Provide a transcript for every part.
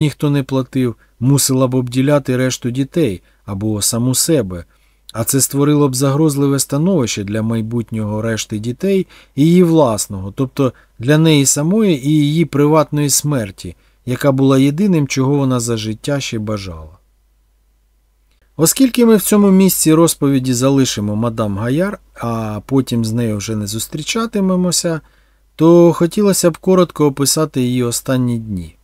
ніхто не платив, мусила б обділяти решту дітей або саму себе, а це створило б загрозливе становище для майбутнього решти дітей і її власного, тобто для неї самої і її приватної смерті, яка була єдиним, чого вона за життя ще бажала. Оскільки ми в цьому місці розповіді залишимо мадам Гаяр, а потім з нею вже не зустрічатимемося, то хотілося б коротко описати її останні дні.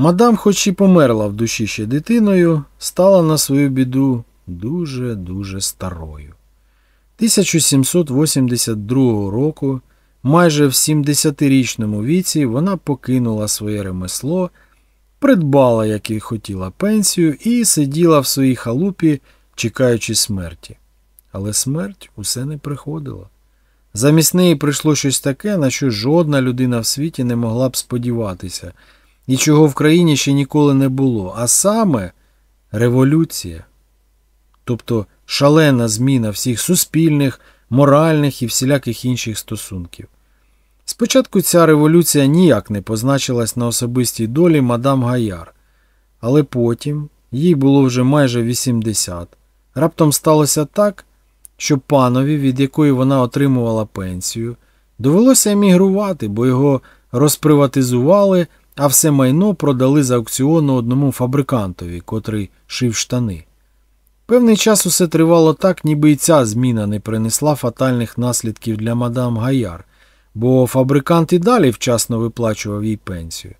Мадам, хоч і померла в душі ще дитиною, стала на свою біду дуже-дуже старою. 1782 року, майже в 70-річному віці, вона покинула своє ремесло, придбала, як і хотіла, пенсію і сиділа в своїй халупі, чекаючи смерті. Але смерть усе не приходила. Замість неї прийшло щось таке, на що жодна людина в світі не могла б сподіватися, і чого в країні ще ніколи не було, а саме революція. Тобто шалена зміна всіх суспільних, моральних і всіляких інших стосунків. Спочатку ця революція ніяк не позначилась на особистій долі мадам Гаяр, але потім, їй було вже майже 80, раптом сталося так, що панові, від якої вона отримувала пенсію, довелося емігрувати, бо його розприватизували, а все майно продали за аукціону одному фабрикантові, котрий шив штани. Певний час усе тривало так, ніби і ця зміна не принесла фатальних наслідків для мадам Гаяр, бо фабрикант і далі вчасно виплачував їй пенсію.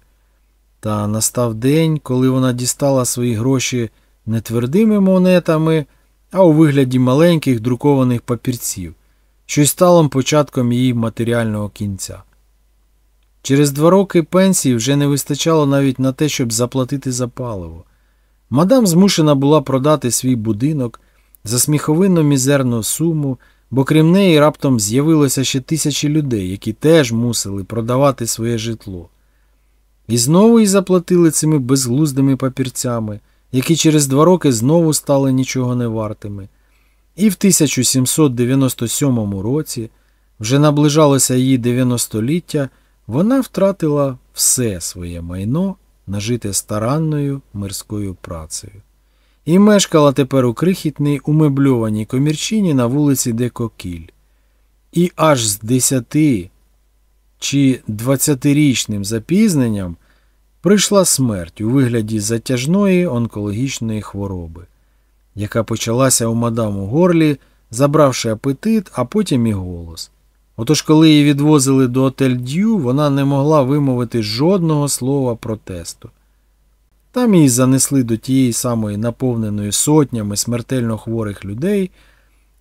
Та настав день, коли вона дістала свої гроші не твердими монетами, а у вигляді маленьких друкованих папірців, що й стало початком її матеріального кінця. Через два роки пенсії вже не вистачало навіть на те, щоб заплатити за паливо. Мадам змушена була продати свій будинок за сміховинно мізерну суму, бо крім неї раптом з'явилося ще тисячі людей, які теж мусили продавати своє житло. І знову й заплатили цими безглуздими папірцями, які через два роки знову стали нічого не вартими. І в 1797 році, вже наближалося її 90-ліття, вона втратила все своє майно, нажите старанною мирською працею. І мешкала тепер у крихітній умебльованій комірчині на вулиці Декокіль. І аж з десяти чи двадцятирічним запізненням прийшла смерть у вигляді затяжної онкологічної хвороби, яка почалася у мадам у горлі, забравши апетит, а потім і голос. Отож, коли її відвозили до отель Д'ю, вона не могла вимовити жодного слова протесту. Там її занесли до тієї самої наповненої сотнями смертельно хворих людей,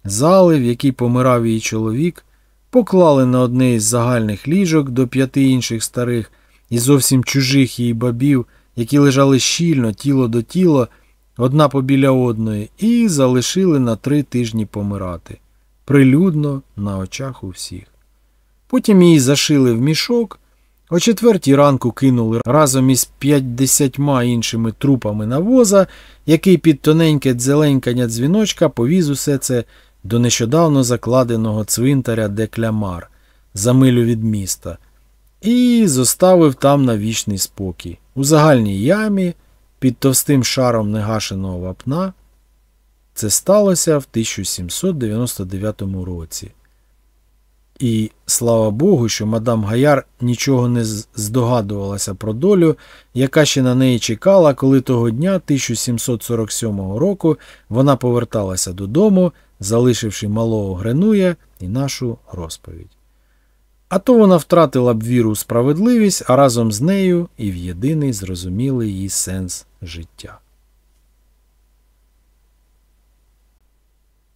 зали, в якій помирав її чоловік, поклали на одне із загальних ліжок до п'яти інших старих і зовсім чужих її бабів, які лежали щільно тіло до тіла, одна побіля одної, і залишили на три тижні помирати, прилюдно на очах у всіх. Потім її зашили в мішок, о четвертій ранку кинули разом із п'ятдесятьма іншими трупами на воза, який під тоненьке дзеленькання дзвіночка повіз усе це до нещодавно закладеного цвинтаря Деклямар за милю від міста, і зоставив там на вічний спокій. У загальній ямі під товстим шаром негашеного вапна. Це сталося в 1799 році. І слава Богу, що мадам Гаяр нічого не здогадувалася про долю, яка ще на неї чекала, коли того дня 1747 року вона поверталася додому, залишивши малого Гренуя і нашу розповідь. А то вона втратила б віру у справедливість, а разом з нею і в єдиний зрозумілий її сенс життя.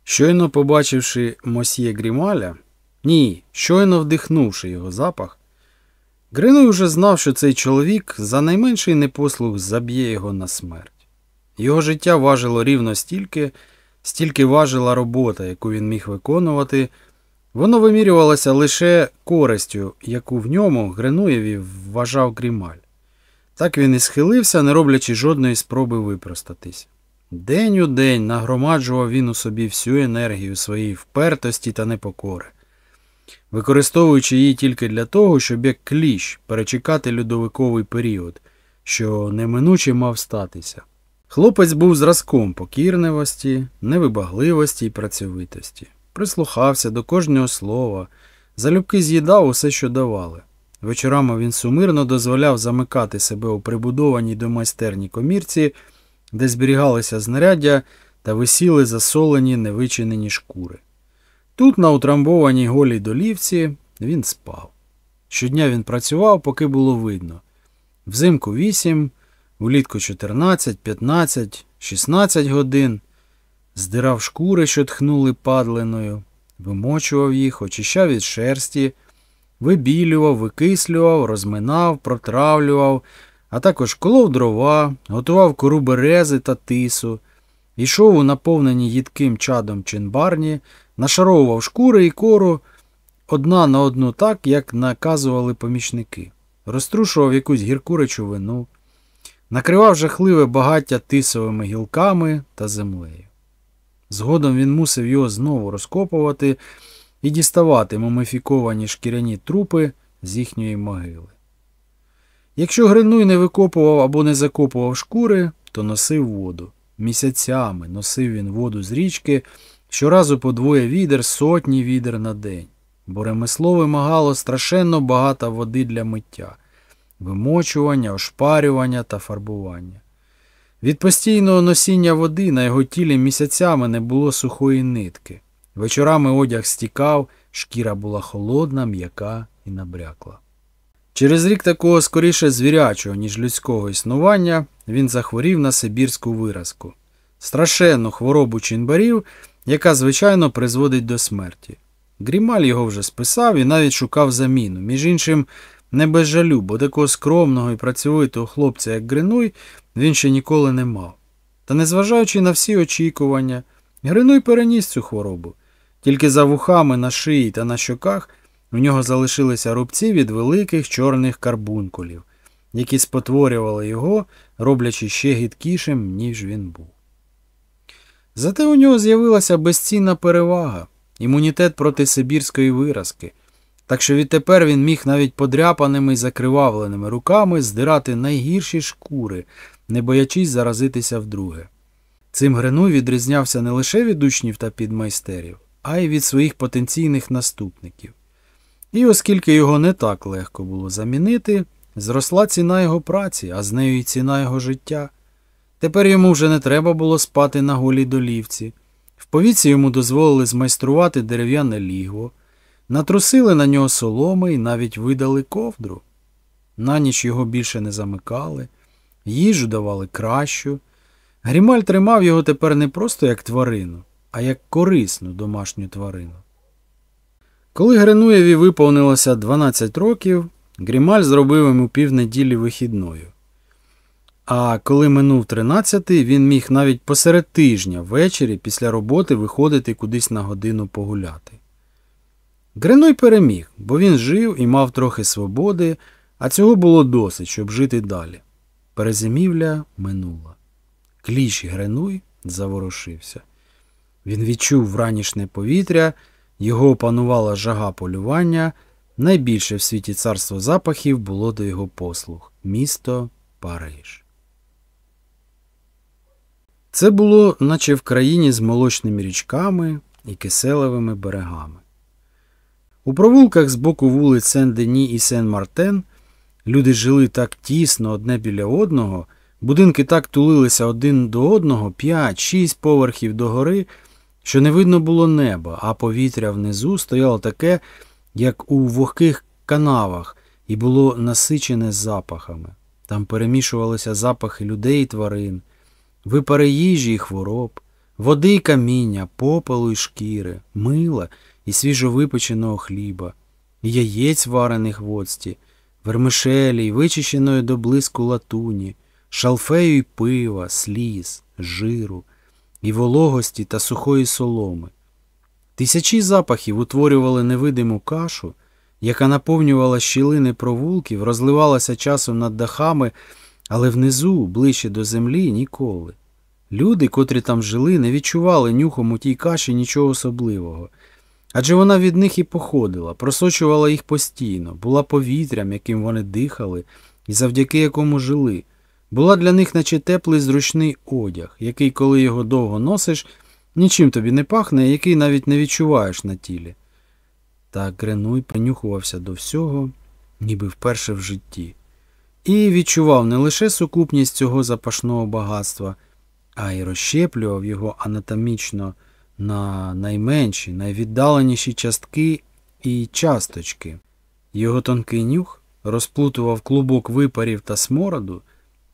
Щойно побачивши мосьє Грімаля, ні, щойно вдихнувши його запах, Гринуй уже знав, що цей чоловік за найменший непослух заб'є його на смерть. Його життя важило рівно стільки, стільки важила робота, яку він міг виконувати. Воно вимірювалося лише користю, яку в ньому Гринуєві вважав Грімаль. Так він і схилився, не роблячи жодної спроби випростатись. День у день нагромаджував він у собі всю енергію своєї впертості та непокори використовуючи її тільки для того, щоб як кліщ перечекати льодовиковий період, що неминуче мав статися. Хлопець був зразком покірливості, невибагливості і працьовитості, прислухався до кожного слова, залюбки з'їдав усе, що давали. Вечорами він сумирно дозволяв замикати себе у прибудованій до майстерні комірці, де зберігалися знаряддя та висіли засолені невичинені шкури. Тут, на утрамбованій голій долівці, він спав. Щодня він працював, поки було видно. Взимку 8, влітку 14, 15, 16 годин, здирав шкури, що тхнули падлиною, вимочував їх, очищав від шерсті, вибілював, викислював, розминав, протравлював, а також колов дрова, готував кору берези та тису, йшов у наповнені їдким чадом чинбарні, нашаровував шкури і кору одна на одну так, як наказували помічники, розтрушував якусь гірку речовину, накривав жахливе багаття тисовими гілками та землею. Згодом він мусив його знову розкопувати і діставати мумифіковані шкіряні трупи з їхньої могили. Якщо Гринуй не викопував або не закопував шкури, то носив воду. Місяцями носив він воду з річки, щоразу по двоє відер, сотні відер на день, бо ремесло вимагало страшенно багато води для миття, вимочування, ошпарювання та фарбування. Від постійного носіння води на його тілі місяцями не було сухої нитки. Вечорами одяг стікав, шкіра була холодна, м'яка і набрякла. Через рік такого скоріше звірячого, ніж людського існування, він захворів на сибірську виразку, страшенну хворобу чинбарів, яка, звичайно, призводить до смерті. Грімаль його вже списав і навіть шукав заміну. Між іншим, не без жалю, бо такого скромного і працьовитого хлопця, як Гринуй, він ще ніколи не мав. Та незважаючи на всі очікування, Гринуй переніс цю хворобу. Тільки за вухами на шиї та на щоках у нього залишилися рубці від великих чорних карбункулів, які спотворювали його, роблячи ще гидкішим, ніж він був. Зате у нього з'явилася безцінна перевага, імунітет проти сибірської виразки, так що відтепер він міг навіть подряпаними й закривавленими руками здирати найгірші шкури, не боячись заразитися вдруге. Цим Гринуй відрізнявся не лише від учнів та підмайстерів, а й від своїх потенційних наступників. І оскільки його не так легко було замінити, зросла ціна його праці, а з нею й ціна його життя. Тепер йому вже не треба було спати на голій долівці. В повіці йому дозволили змайструвати дерев'яне лігво, натрусили на нього соломи і навіть видали ковдру. На ніч його більше не замикали, їжу давали кращу. Грімаль тримав його тепер не просто як тварину, а як корисну домашню тварину. Коли Гринуєві виповнилося 12 років, Грімаль зробив йому півнеділі вихідною. А коли минув 13, він міг навіть посеред тижня ввечері після роботи виходити кудись на годину погуляти. Гринуй переміг, бо він жив і мав трохи свободи, а цього було досить, щоб жити далі. Перезимівля минула. Кліщ Гренуй заворушився. Він відчув вранішне повітря, його опанувала жага полювання. Найбільше в світі царство запахів було до його послуг місто Париж. Це було, наче в країні з молочними річками і киселевими берегами. У провулках з боку вулиць Сен-Дені і Сен-Мартен люди жили так тісно одне біля одного, будинки так тулилися один до одного п'ять-шість поверхів догори, що не видно було неба, а повітря внизу стояло таке, як у вогких канавах, і було насичене запахами. Там перемішувалися запахи людей і тварин, випари їжі і хвороб, води й каміння, попелу й шкіри, мила і свіжовипеченого хліба, яєць варених в оцті, вермишелі й вичищеної до блиску латуні, шалфею й пива, сліз, жиру, і вологості та сухої соломи. Тисячі запахів утворювали невидиму кашу, яка наповнювала щілини провулків, розливалася часом над дахами, але внизу, ближче до землі, ніколи. Люди, котрі там жили, не відчували нюхом у тій каші нічого особливого. Адже вона від них і походила, просочувала їх постійно, була повітрям, яким вони дихали, і завдяки якому жили. була для них наче теплий зручний одяг, який, коли його довго носиш, нічим тобі не пахне, який навіть не відчуваєш на тілі. Так Гренуй принюхувався до всього, ніби вперше в житті, і відчував не лише сукупність цього запашного багатства, а й розщеплював його анатомічно на найменші, найвіддаленіші частки і часточки. Його тонкий нюх розплутував клубок випарів та смороду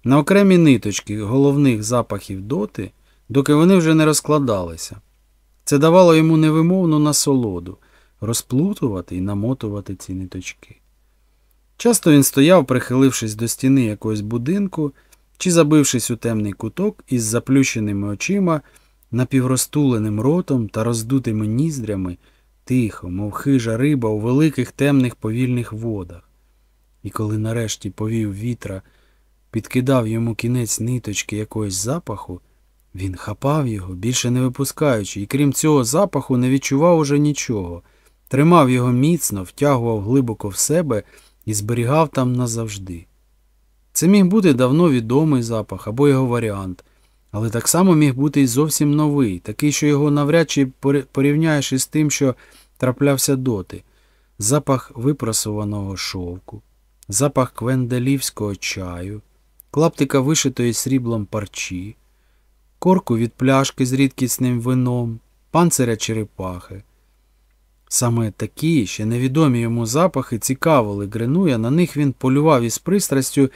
на окремі ниточки головних запахів доти, доки вони вже не розкладалися. Це давало йому невимовну насолоду розплутувати і намотувати ці ниточки. Часто він стояв, прихилившись до стіни якогось будинку чи забившись у темний куток із заплющеними очима, напіврозтуленим ротом та роздутими ніздрями, тихо, мов хижа риба у великих темних повільних водах. І коли нарешті повів вітра, підкидав йому кінець ниточки якогось запаху, він хапав його, більше не випускаючи, і крім цього запаху не відчував уже нічого, тримав його міцно, втягував глибоко в себе і зберігав там назавжди. Це міг бути давно відомий запах або його варіант, але так само міг бути і зовсім новий, такий, що його навряд чи порівняєш із тим, що траплявся доти. Запах випросуваного шовку, запах квенделівського чаю, клаптика вишитої сріблом парчі, корку від пляшки з рідкісним вином, панциря черепахи. Саме такі, ще невідомі йому запахи цікавили Гренуя, на них він полював із пристрастю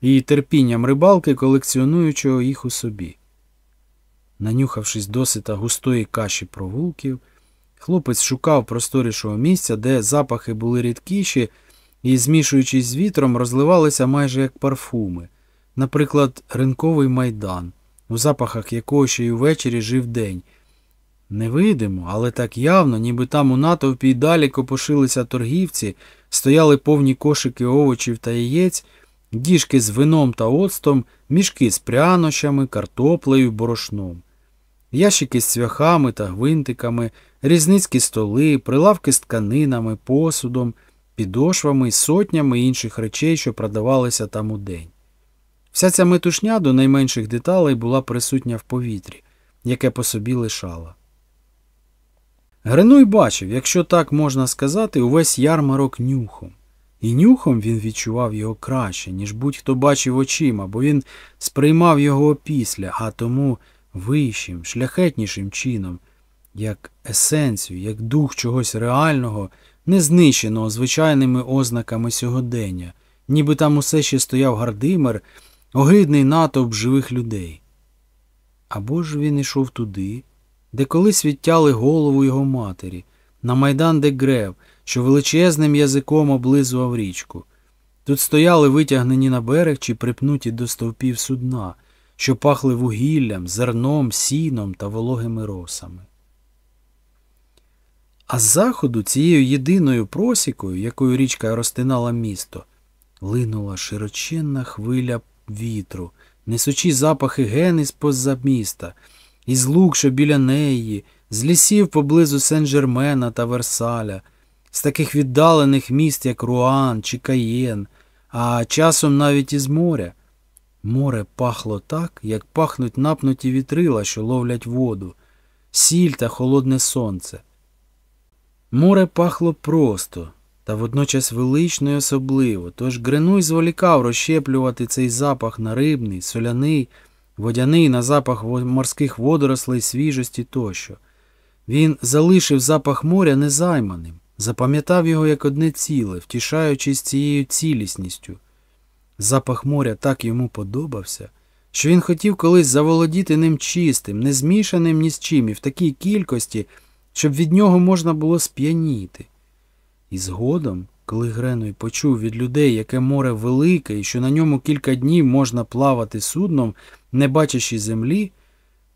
і терпінням рибалки, колекціонуючого їх у собі. Нанюхавшись досита густої каші провулків, хлопець шукав просторішого місця, де запахи були рідкіші і, змішуючись з вітром, розливалися майже як парфуми, наприклад, ринковий майдан, у запахах якого ще й увечері жив день. Невидимо, але так явно, ніби там у натовпі й далі копошилися торгівці, стояли повні кошики овочів та яєць, діжки з вином та оцтом, мішки з прянощами, картоплею, борошном, ящики з цвяхами та гвинтиками, різницькі столи, прилавки з тканинами, посудом, підошвами і сотнями інших речей, що продавалися там у день. Вся ця метушня до найменших деталей була присутня в повітрі, яке по собі лишала. Гринуй бачив, якщо так можна сказати, увесь ярмарок нюхом. І нюхом він відчував його краще, ніж будь-хто бачив очима, бо він сприймав його опісля, а тому вищим, шляхетнішим чином, як есенцію, як дух чогось реального, не знищеного звичайними ознаками сьогодення, ніби там усе ще стояв Гардимер, огидний натовп живих людей. Або ж він ішов туди, де колись відтяли голову його матері, на майдан де Грев, що величезним язиком облизував річку. Тут стояли витягнені на берег чи припнуті до стовпів судна, що пахли вугіллям, зерном, сіном та вологими росами. А з заходу цією єдиною просікою, якою річка розтинала місто, линула широченна хвиля вітру, несучи запахи гени з-поза міста, із лук, що біля неї, з лісів поблизу Сен-Жермена та Версаля, з таких віддалених міст, як Руан чи Каєн, а часом навіть із моря. Море пахло так, як пахнуть напнуті вітрила, що ловлять воду, сіль та холодне сонце. Море пахло просто, та водночас велично й особливо, тож Гринуй зволікав розщеплювати цей запах на рибний, соляний, водяний на запах морських водорослей, свіжості тощо. Він залишив запах моря незайманим, запам'ятав його як одне ціле, втішаючись цією цілісністю. Запах моря так йому подобався, що він хотів колись заволодіти ним чистим, не змішаним ні з чим і в такій кількості, щоб від нього можна було сп'яніти. І згодом, коли Гренуй почув від людей, яке море велике і що на ньому кілька днів можна плавати судном, не бачачи землі,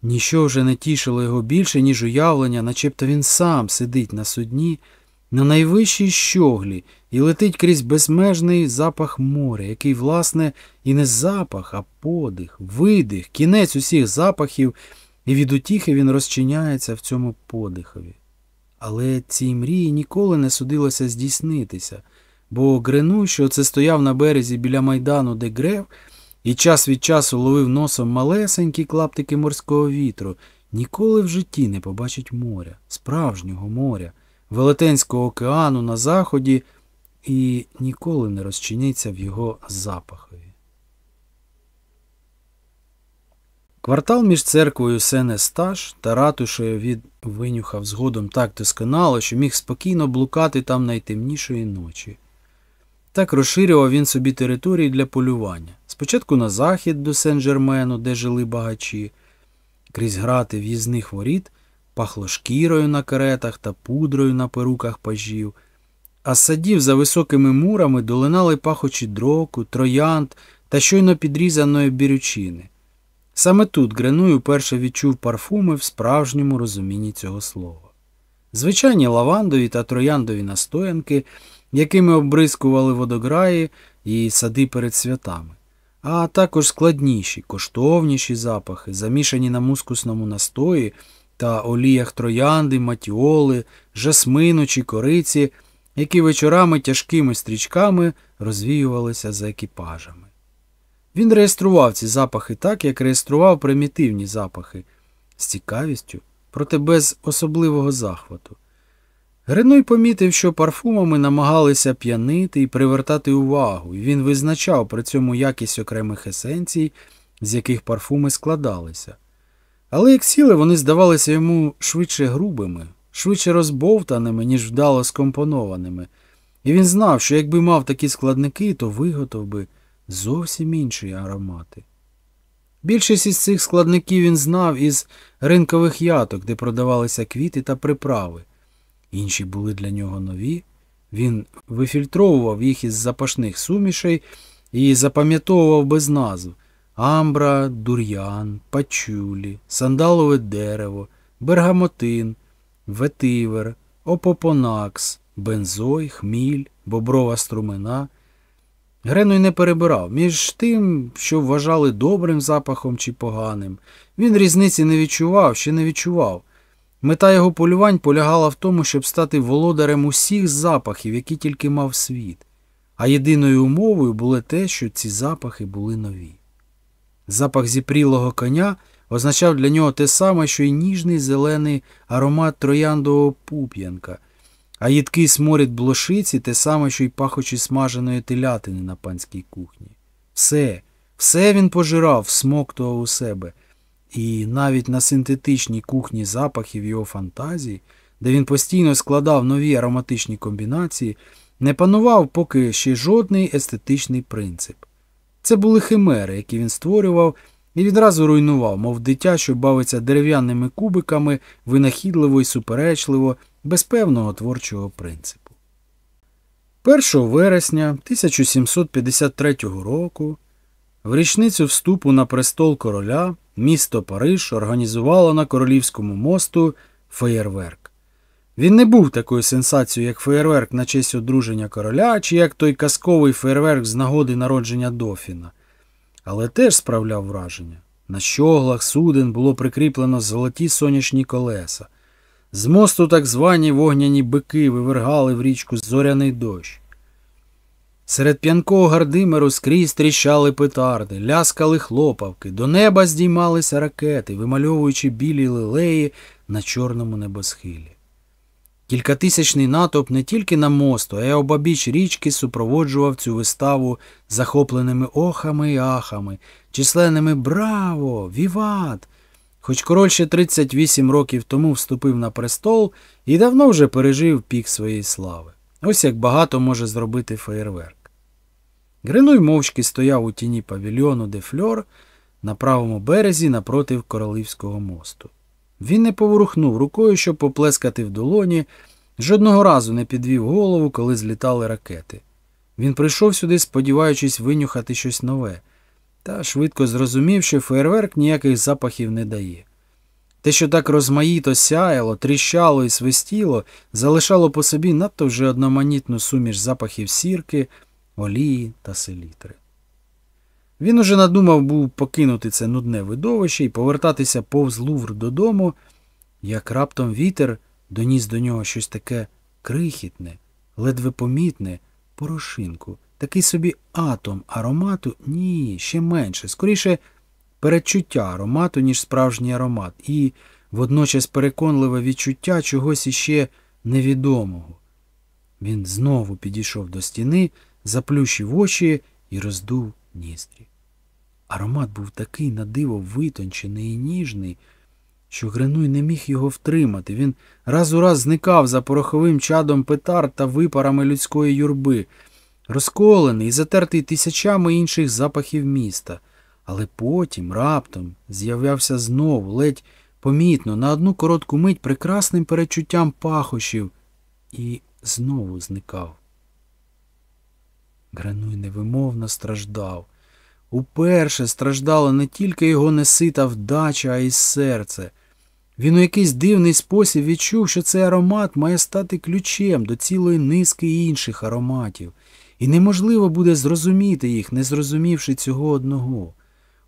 ніщо вже не тішило його більше, ніж уявлення, начебто він сам сидить на судні, на найвищій щоглі і летить крізь безмежний запах моря, який, власне, і не запах, а подих, видих, кінець усіх запахів, і від утіхи він розчиняється в цьому подихові. Але цій мрії ніколи не судилося здійснитися, бо Грену, що це стояв на березі біля майдану, де Грев, і час від часу ловив носом малесенькі клаптики морського вітру, ніколи в житті не побачить моря, справжнього моря, велетенського океану на заході і ніколи не розчиниться в його запахові. Квартал між церквою Сен-Естаж та ратушею від винюхав згодом так досконало, що міг спокійно блукати там найтемнішої ночі. Так розширював він собі території для полювання. Спочатку на захід до Сен-Жермену, де жили багачі, крізь грати в'їзних воріт, пахло шкірою на каретах та пудрою на перуках пажів, а з садів за високими мурами долинали пахочі дроку, троянд та щойно підрізаної бірючини. Саме тут Гренуй уперше відчув парфуми в справжньому розумінні цього слова. Звичайні лавандові та трояндові настоянки, якими обрискували водограї і сади перед святами, а також складніші, коштовніші запахи, замішані на мускусному настої та оліях троянди, матіоли, жасмину чи кориці, які вечорами тяжкими стрічками розвіювалися за екіпажами. Він реєстрував ці запахи так, як реєстрував примітивні запахи, з цікавістю, проте без особливого захвату. Гринуй помітив, що парфумами намагалися п'янити і привертати увагу, і він визначав при цьому якість окремих есенцій, з яких парфуми складалися. Але як сіли, вони здавалися йому швидше грубими, швидше розбовтаними, ніж вдало скомпонованими, і він знав, що якби мав такі складники, то виготов би зовсім інші аромати. Більшість із цих складників він знав із ринкових яток, де продавалися квіти та приправи. Інші були для нього нові. Він вифільтровував їх із запашних сумішей і запам'ятовував без назв амбра, дур'ян, пачулі, сандалове дерево, бергамотин, ветивер, опопонакс, бензой, хміль, боброва струмина. Гренуй не перебирав між тим, що вважали добрим запахом чи поганим. Він різниці не відчував, ще не відчував. Мета його полювань полягала в тому, щоб стати володарем усіх запахів, які тільки мав світ, а єдиною умовою було те, що ці запахи були нові. Запах зіпрілого коня означав для нього те саме, що й ніжний зелений аромат трояндового пуп'янка, а їдкий сморід блошиці те саме, що й пахочі смаженої телятини на панській кухні. Все, все він пожирав, всмоктував у себе. І навіть на синтетичній кухні запахів його фантазії, де він постійно складав нові ароматичні комбінації, не панував поки ще жодний естетичний принцип. Це були химери, які він створював і відразу руйнував, мов дитя, що бавиться дерев'яними кубиками, винахідливо і суперечливо, без певного творчого принципу. 1 вересня 1753 року, в річницю вступу на престол короля, місто Париж організувало на Королівському мосту феєрверк. Він не був такою сенсацією, як феєрверк на честь одруження короля, чи як той казковий феєрверк з нагоди народження дофіна, але теж справляв враження. На щоглах суден було прикріплено золоті сонячні колеса. З мосту так звані вогняні бики вивергали в річку зоряний дощ. Серед п'янкого гардимеру скрізь тріщали петарди, ляскали хлопавки, до неба здіймалися ракети, вимальовуючи білі лилеї на чорному небосхилі. Кількатисячний натовп не тільки на мосту, а й обабіч річки супроводжував цю виставу захопленими охами і ахами, численними Браво! Віват! Хоч король ще 38 років тому вступив на престол і давно вже пережив пік своєї слави. Ось як багато може зробити феєрверк. Гринуй мовчки стояв у тіні павільйону де фльор на правому березі напротив Королівського мосту. Він не поворухнув рукою, щоб поплескати в долоні, жодного разу не підвів голову, коли злітали ракети. Він прийшов сюди, сподіваючись винюхати щось нове, та швидко зрозумів, що фейерверк ніяких запахів не дає. Те, що так розмаїто сяяло, тріщало і свистіло, залишало по собі надто вже одноманітну суміш запахів сірки, олії та селітри. Він уже надумав був покинути це нудне видовище і повертатися повз Лувр додому, як раптом вітер доніс до нього щось таке крихітне, ледве помітне, порошинку, такий собі атом аромату, ні, ще менше, скоріше передчуття аромату, ніж справжній аромат, і водночас переконливе відчуття чогось іще невідомого. Він знову підійшов до стіни, заплющив очі і роздув ніздрі. Аромат був такий на диво витончений і ніжний, що Гринуй не міг його втримати. Він раз у раз зникав за пороховим чадом петард та випарами людської юрби, розколений і затертий тисячами інших запахів міста. Але потім, раптом, з'являвся знов, ледь помітно, на одну коротку мить прекрасним перечуттям пахощів і знову зникав. Грануй невимовно страждав. Уперше страждала не тільки його несита вдача, а й серце. Він у якийсь дивний спосіб відчув, що цей аромат має стати ключем до цілої низки інших ароматів, і неможливо буде зрозуміти їх, не зрозумівши цього одного.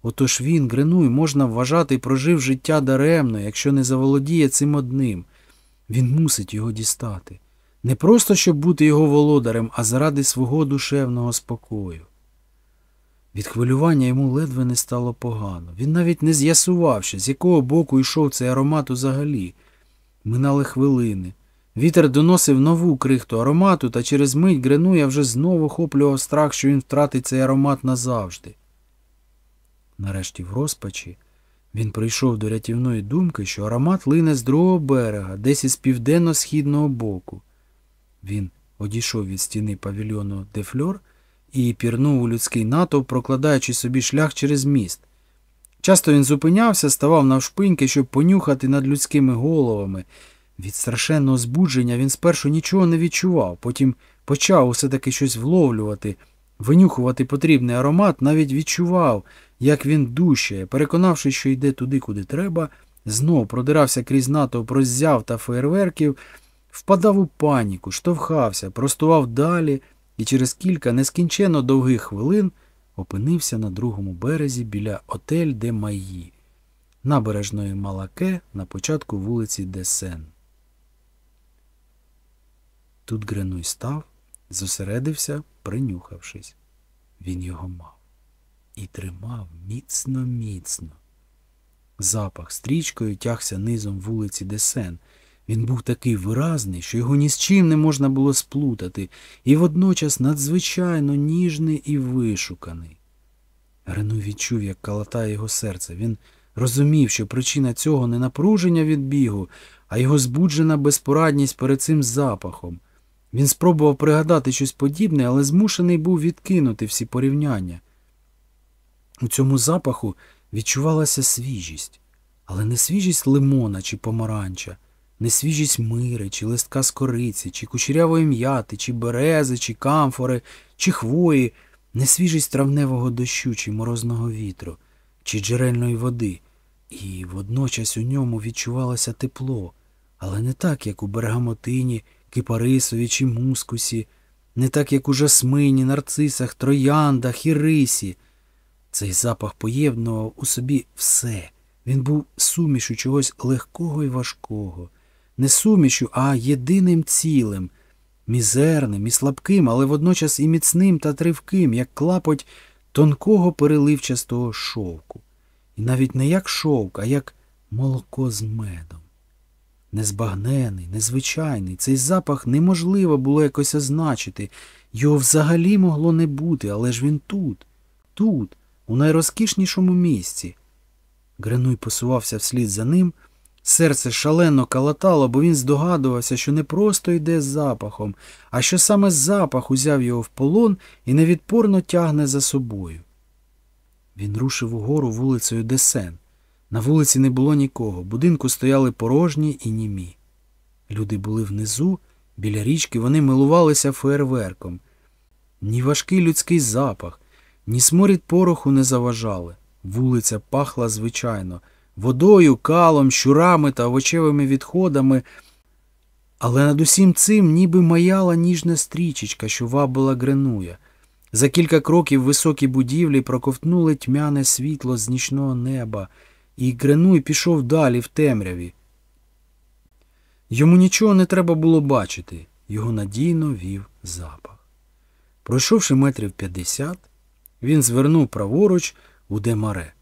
Отож він, Гринуй, можна вважати, прожив життя даремно, якщо не заволодіє цим одним. Він мусить його дістати. Не просто щоб бути його володарем, а заради свого душевного спокою. Від хвилювання йому ледве не стало погано. Він навіть не з'ясувавши, з якого боку йшов цей аромат взагалі. Минали хвилини. Вітер доносив нову крихту аромату, та через мить Гренуя вже знову охоплював страх, що він втратить цей аромат назавжди. Нарешті в розпачі він прийшов до рятівної думки, що аромат лине з другого берега, десь із південно-східного боку. Він одійшов від стіни павільйону Дефльор і пірнув у людський натовп, прокладаючи собі шлях через міст. Часто він зупинявся, ставав навшпиньки, щоб понюхати над людськими головами. Від страшенного збудження він спершу нічого не відчував, потім почав усе таки щось вловлювати, винюхувати потрібний аромат, навіть відчував, як він дужчає, переконавшись, що йде туди, куди треба, знов продирався крізь натовп роззяв та фейерверків, впадав у паніку, штовхався, простував далі і через кілька нескінченно довгих хвилин опинився на другому березі біля отель де Майї, набережної Малаке на початку вулиці Десен. Тут Гренуй став, зосередився, принюхавшись. Він його мав і тримав міцно, міцно. Запах стрічкою тягся низом вулиці Десен. Він був такий виразний, що його ні з чим не можна було сплутати, і водночас надзвичайно ніжний і вишуканий. Грену відчув, як калатає його серце. Він розумів, що причина цього не напруження від бігу, а його збуджена безпорадність перед цим запахом. Він спробував пригадати щось подібне, але змушений був відкинути всі порівняння. У цьому запаху відчувалася свіжість, але не свіжість лимона чи помаранча, не свіжість мири, чи листка з кориці, чи кучерявої м'яти, чи берези, чи камфори, чи хвої, не свіжість травневого дощу, чи морозного вітру, чи джерельної води. І водночас у ньому відчувалося тепло, але не так, як у бергамотині, кипарисові чи мускусі, не так, як у жасмині, нарцисах, трояндах і рисі. Цей запах поєднував у собі все. Він був сумішу чогось легкого і важкого, не сумішу, а єдиним цілим, мізерним і слабким, але водночас і міцним та тривким, як клапоть тонкого переливчастого шовку. І навіть не як шовк, а як молоко з медом. Незбагнений, незвичайний, цей запах неможливо було якось означити. Його взагалі могло не бути, але ж він тут, тут, у найрозкішнішому місці. Гренуй посувався вслід за ним. Серце шалено калатало, бо він здогадувався, що не просто йде з запахом, а що саме запах узяв його в полон і невідпорно тягне за собою. Він рушив угору вулицею Десен. На вулиці не було нікого, будинку стояли порожні і німі. Люди були внизу, біля річки вони милувалися фейерверком. Ні важкий людський запах, ні сморід пороху не заважали. Вулиця пахла звичайно, водою, калом, щурами та овочевими відходами, але над усім цим ніби маяла ніжна стрічечка, що вабила Гренуя. За кілька кроків високі будівлі проковтнули тьмяне світло з нічного неба, і Гренуй пішов далі в темряві. Йому нічого не треба було бачити, його надійно вів запах. Пройшовши метрів п'ятдесят, він звернув праворуч у демаре.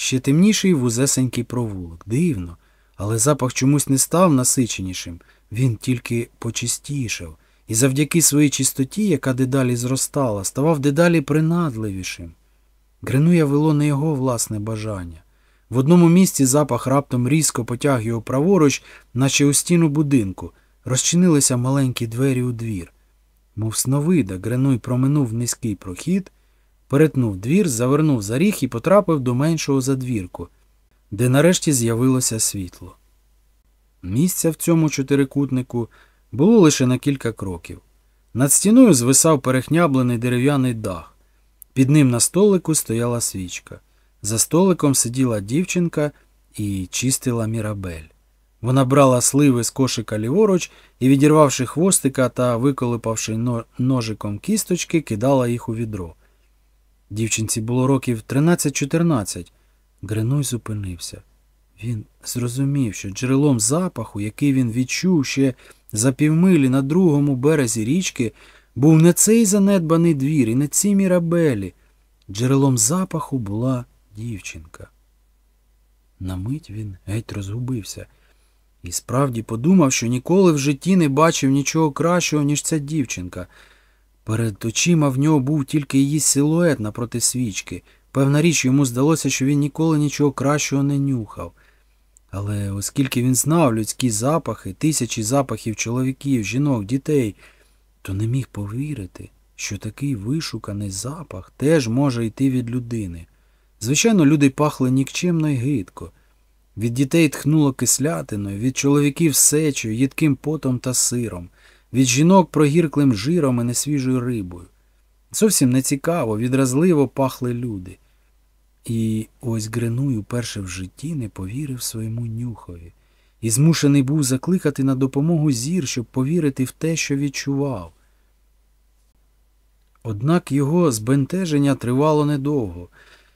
Ще темніший вузесенький провулок. Дивно, але запах чомусь не став насиченішим, він тільки почистішав, і завдяки своїй чистоті, яка дедалі зростала, ставав дедалі принадливішим. Гринуя вело не його власне бажання. В одному місці запах раптом різко потяг його праворуч, наче у стіну будинку, розчинилися маленькі двері у двір. Мов сновида, Гренуй проминув низький прохід, перетнув двір, завернув за ріг і потрапив до меншого задвірку, де нарешті з'явилося світло. Місця в цьому чотирикутнику було лише на кілька кроків. Над стіною звисав перехняблений дерев'яний дах. Під ним на столику стояла свічка. За столиком сиділа дівчинка і чистила мірабель. Вона брала сливи з кошика ліворуч і, відірвавши хвостика та виколипавши ножиком кісточки, кидала їх у відро. Дівчинці було років 13-14. Гринуй зупинився. Він зрозумів, що джерелом запаху, який він відчув ще за півмилі на другому березі річки, був не цей занедбаний двір і не ці мірабелі. Джерелом запаху була дівчинка. На мить він геть розгубився і справді подумав, що ніколи в житті не бачив нічого кращого, ніж ця дівчинка. Перед очима в нього був тільки її силует напроти свічки. Певна річ, йому здалося, що він ніколи нічого кращого не нюхав. Але оскільки він знав людські запахи, тисячі запахів чоловіків, жінок, дітей, то не міг повірити, що такий вишуканий запах теж може йти від людини. Звичайно, люди пахли нікчемно й гидко. Від дітей тхнуло кислятиною, від чоловіків сечою, їдким потом та сиром, від жінок прогірклим жиром і несвіжою рибою. Зовсім нецікаво, відразливо пахли люди. І ось Гринуй уперше в житті не повірив своєму нюхові і змушений був закликати на допомогу зір, щоб повірити в те, що відчував. Однак його збентеження тривало недовго.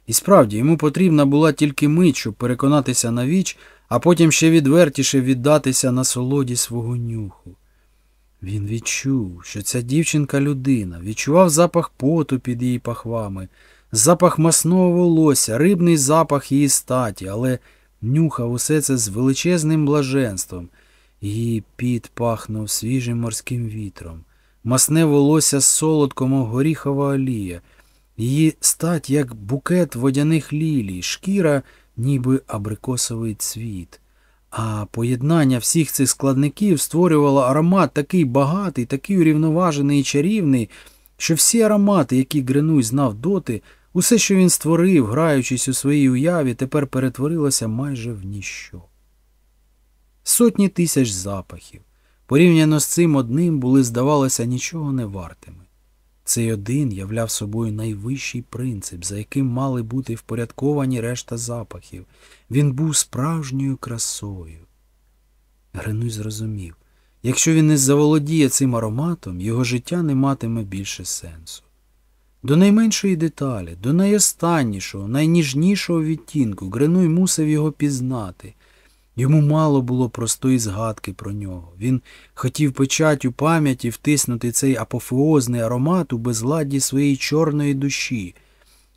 І справді йому потрібна була тільки мить, щоб переконатися на віч, а потім ще відвертіше віддатися на солоді свого нюху. Він відчув, що ця дівчинка людина, відчував запах поту під її пахвами, запах масного волосся, рибний запах її статі, але нюхав усе це з величезним блаженством. Її піт пахнув свіжим морським вітром, масне волосся солодко, мов горіхова олія. Її стать, як букет водяних лілій, шкіра, ніби абрикосовий цвіт. А поєднання всіх цих складників створювало аромат такий багатий, такий урівноважений і чарівний, що всі аромати, які Гринуй знав доти, усе, що він створив, граючись у своїй уяві, тепер перетворилося майже в ніщо. Сотні тисяч запахів, порівняно з цим одним, були, здавалося, нічого не вартими. Цей один являв собою найвищий принцип, за яким мали бути впорядковані решта запахів. Він був справжньою красою. Гринуй зрозумів, якщо він не заволодіє цим ароматом, його життя не матиме більше сенсу. До найменшої деталі, до найостаннішого, найніжнішого відтінку Гринуй мусив його пізнати. Йому мало було простої згадки про нього. Він хотів печать у пам'яті втиснути цей апофеозний аромат у безладді своєї чорної душі,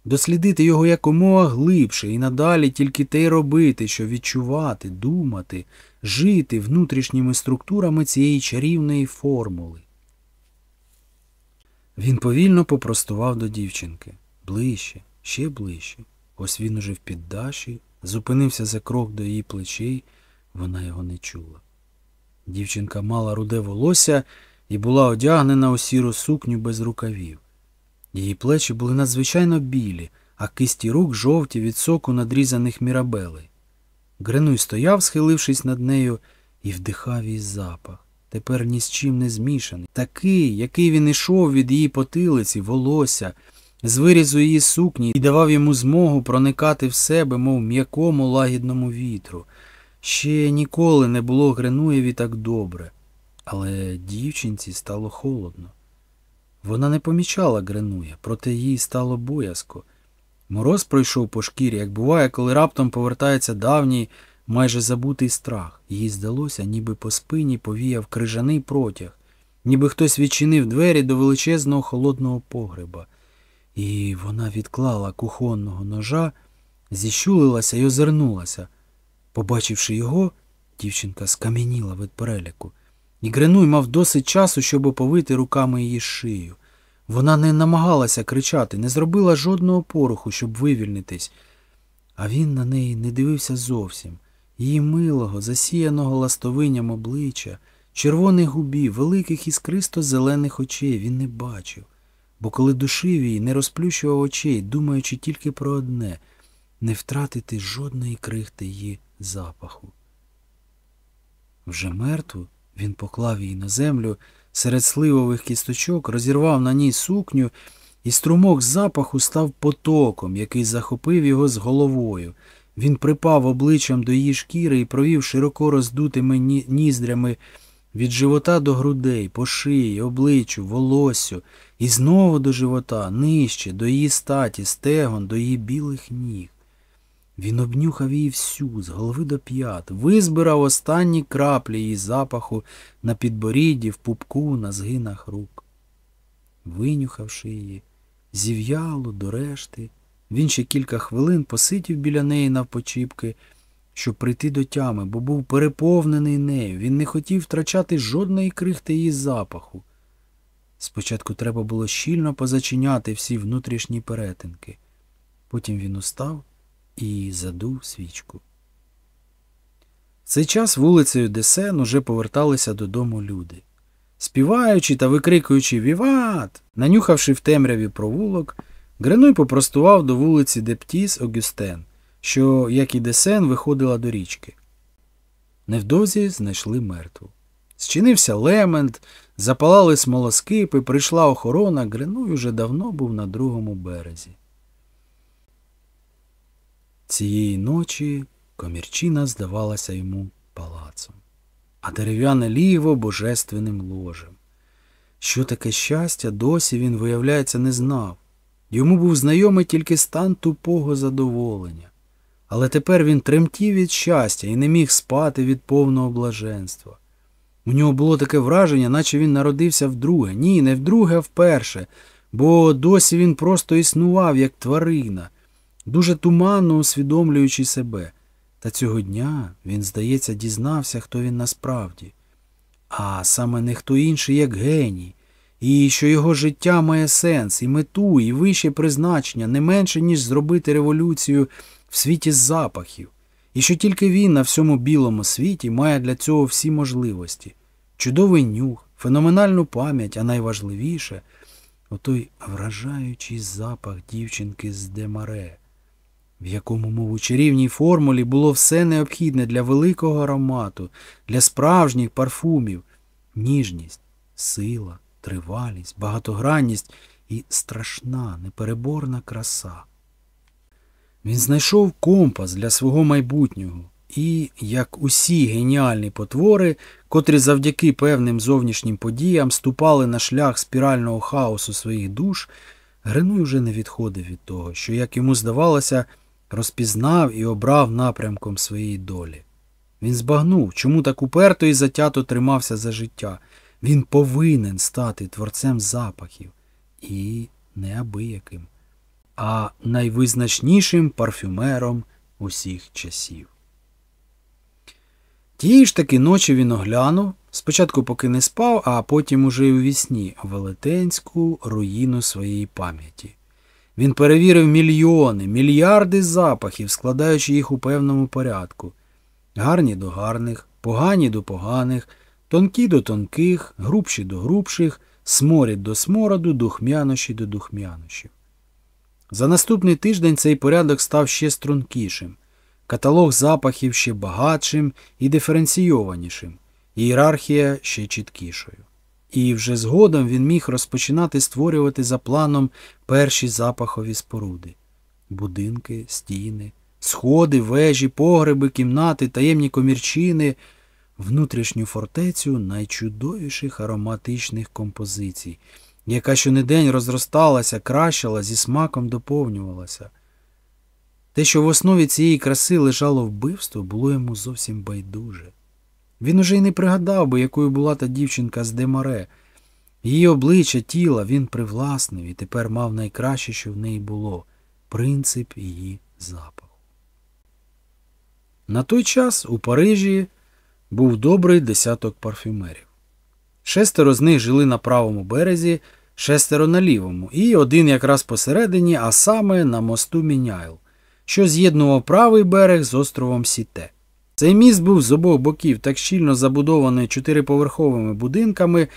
дослідити його якомога глибше і надалі тільки те й робити, що відчувати, думати, жити внутрішніми структурами цієї чарівної формули. Він повільно попростував до дівчинки. Ближче, ще ближче. Ось він уже в піддаші, зупинився за крок до її плечей, вона його не чула. Дівчинка мала руде волосся і була одягнена у сіру сукню без рукавів. Її плечі були надзвичайно білі, а кисті рук жовті від соку надрізаних мірабелей. Гринуй стояв, схилившись над нею, і вдихав її запах. Тепер ні з чим не змішаний. Такий, який він ішов від її потилиці, волосся, з вирізу її сукні і давав йому змогу проникати в себе, мов м'якому лагідному вітру. Ще ніколи не було Гринуєві так добре, але дівчинці стало холодно. Вона не помічала Гринуя, проте їй стало боязко. Мороз пройшов по шкірі, як буває, коли раптом повертається давній, майже забутий страх. Їй здалося, ніби по спині повіяв крижаний протяг. ніби хтось відчинив двері до величезного холодного погреба. І вона відклала кухонного ножа, зіщулилася й озирнулася. Побачивши його, дівчинка скам'яніла від переляку. І Гренуй мав досить часу, щоб оповити руками її шию. Вона не намагалася кричати, не зробила жодного поруху, щоб вивільнитись. А він на неї не дивився зовсім. Її милого, засіяного ластовинням обличчя, червоних губів, великих іскристо зелених очей він не бачив, бо коли душив її, не розплющував очей, думаючи тільки про одне не втратити жодної крихти її запаху. Вже мертву він поклав її на землю серед сливових кісточок, розірвав на ній сукню, і струмок запаху став потоком, який захопив його з головою. Він припав обличчям до її шкіри і провів широко роздутими ніздрями від живота до грудей, по шиї, обличчю, волоссю, і знову до живота, нижче, до її статі, стегон, до її білих ніг. Він обнюхав її всю, з голови до п'ят, визбирав останні краплі її запаху на підборідді, в пупку, на згинах рук. Винюхавши її, зів'яло до решти, він ще кілька хвилин посидів біля неї навпочіпки, щоб прийти до тями, бо був переповнений нею. Він не хотів втрачати жодної крихти її запаху. Спочатку треба було щільно позачиняти всі внутрішні перетинки. Потім він устав і задув свічку. В цей час вулицею де Сен уже поверталися додому люди. Співаючи та викрикуючи Віват, нанюхавши в темряві провулків, Гренуй попростував до вулиці де Петіз-Огюстен, що, як і де Сен, виходила до річки. Невдовзі знайшли мертву. Зчинився лемент, запалали смолоскипи, прийшла охорона, Гренуй уже давно був на другому березі. Цієї ночі комірчина здавалася йому палацом, а дерев'яне ліво божественним ложем. Що таке щастя, досі він, виявляється, не знав. Йому був знайомий тільки стан тупого задоволення. Але тепер він тремтів від щастя і не міг спати від повного блаженства. У нього було таке враження, наче він народився вдруге. Ні, не вдруге, а вперше, бо досі він просто існував, як тварина, дуже туманно усвідомлюючи себе. Та цього дня він, здається, дізнався, хто він насправді. А саме не хто інший, як геній, і що його життя має сенс, і мету, і вище призначення, не менше, ніж зробити революцію в світі запахів, і що тільки він на всьому білому світі має для цього всі можливості чудовий нюх, феноменальну пам'ять, а найважливіше отой вражаючий запах дівчинки з Демаре в якому, мов чарівній формулі, було все необхідне для великого аромату, для справжніх парфумів, ніжність, сила, тривалість, багатогранність і страшна, непереборна краса. Він знайшов компас для свого майбутнього і, як усі геніальні потвори, котрі завдяки певним зовнішнім подіям ступали на шлях спірального хаосу своїх душ, Гринуй уже не відходив від того, що, як йому здавалося, розпізнав і обрав напрямком своєї долі. Він збагнув, чому так уперто і затято тримався за життя. Він повинен стати творцем запахів і неабияким, а найвизначнішим парфюмером усіх часів. Тієї ж таки ночі він оглянув, спочатку поки не спав, а потім уже й у вісні велетенську руїну своєї пам'яті. Він перевірив мільйони, мільярди запахів, складаючи їх у певному порядку. Гарні до гарних, погані до поганих, тонкі до тонких, грубші до грубших, сморід до смороду, духмянощі до духмянощів. За наступний тиждень цей порядок став ще стрункішим, каталог запахів ще багатшим і диференційованішим, ієрархія ще чіткішою. І вже згодом він міг розпочинати створювати за планом перші запахові споруди. Будинки, стіни, сходи, вежі, погреби, кімнати, таємні комірчини, внутрішню фортецю найчудовіших ароматичних композицій, яка щонедень розросталася, кращала, зі смаком доповнювалася. Те, що в основі цієї краси лежало вбивство, було йому зовсім байдуже. Він уже й не пригадав би, якою була та дівчинка з Демаре, Її обличчя тіла він привласнив і тепер мав найкраще, що в неї було принцип її запаху. На той час у Парижі був добрий десяток парфюмерів. Шестеро з них жили на правому березі, шестеро на лівому, і один якраз посередині, а саме на мосту Міняйл, що з'єднував правий берег з островом Сіте. Цей міст був з обох боків так щільно забудований чотириповерховими будинками,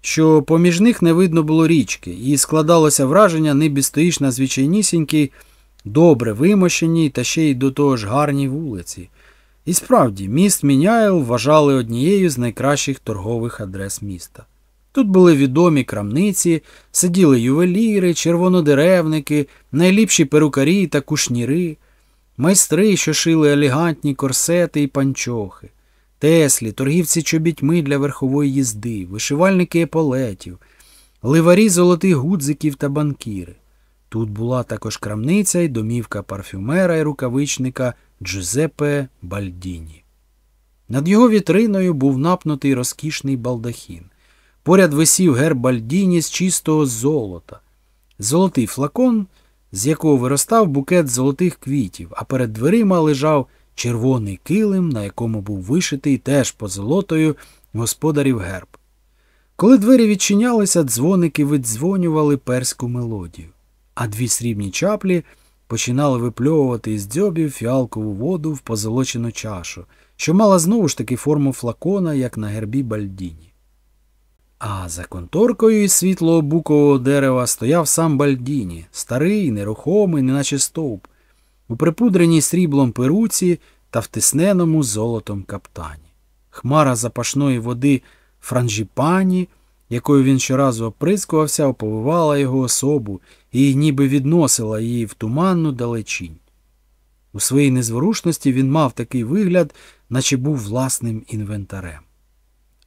що поміж них не видно було річки, і складалося враження, ніби стоїш на звичайнісінькій, добре вимощеній та ще й до того ж гарній вулиці. І справді, міст Міняйл вважали однією з найкращих торгових адрес міста. Тут були відомі крамниці, сиділи ювеліри, червонодеревники, найліпші перукарі та кушніри, майстри, що шили елегантні корсети і панчохи, теслі, торгівці чобітьми для верхової їзди, вишивальники еполетів, ливарі золотих гудзиків та банкіри. Тут була також крамниця і домівка парфюмера і рукавичника Джузеппе Бальдіні. Над його вітриною був напнутий розкішний балдахін. Поряд висів герб Бальдіні з чистого золота, золотий флакон, з якого виростав букет золотих квітів, а перед дверима лежав червоний килим, на якому був вишитий теж позолотою господарів герб. Коли двері відчинялися, дзвоники видзвонювали перську мелодію, а дві срібні чаплі починали випльовувати із дзьобів фіалкову воду в позолочену чашу, що мала знову ж таки форму флакона, як на гербі Бальдіні. А за конторкою із світлого букового дерева стояв сам Бальдіні, старий, нерухомий, неначе стовп, у припудреній сріблом перуці та втисненому золотом каптані. Хмара запашної води франжіпані, якою він щоразу оприскувався, оповивала його особу і ніби відносила її в туманну далечінь. У своїй незворушності він мав такий вигляд, наче був власним інвентарем.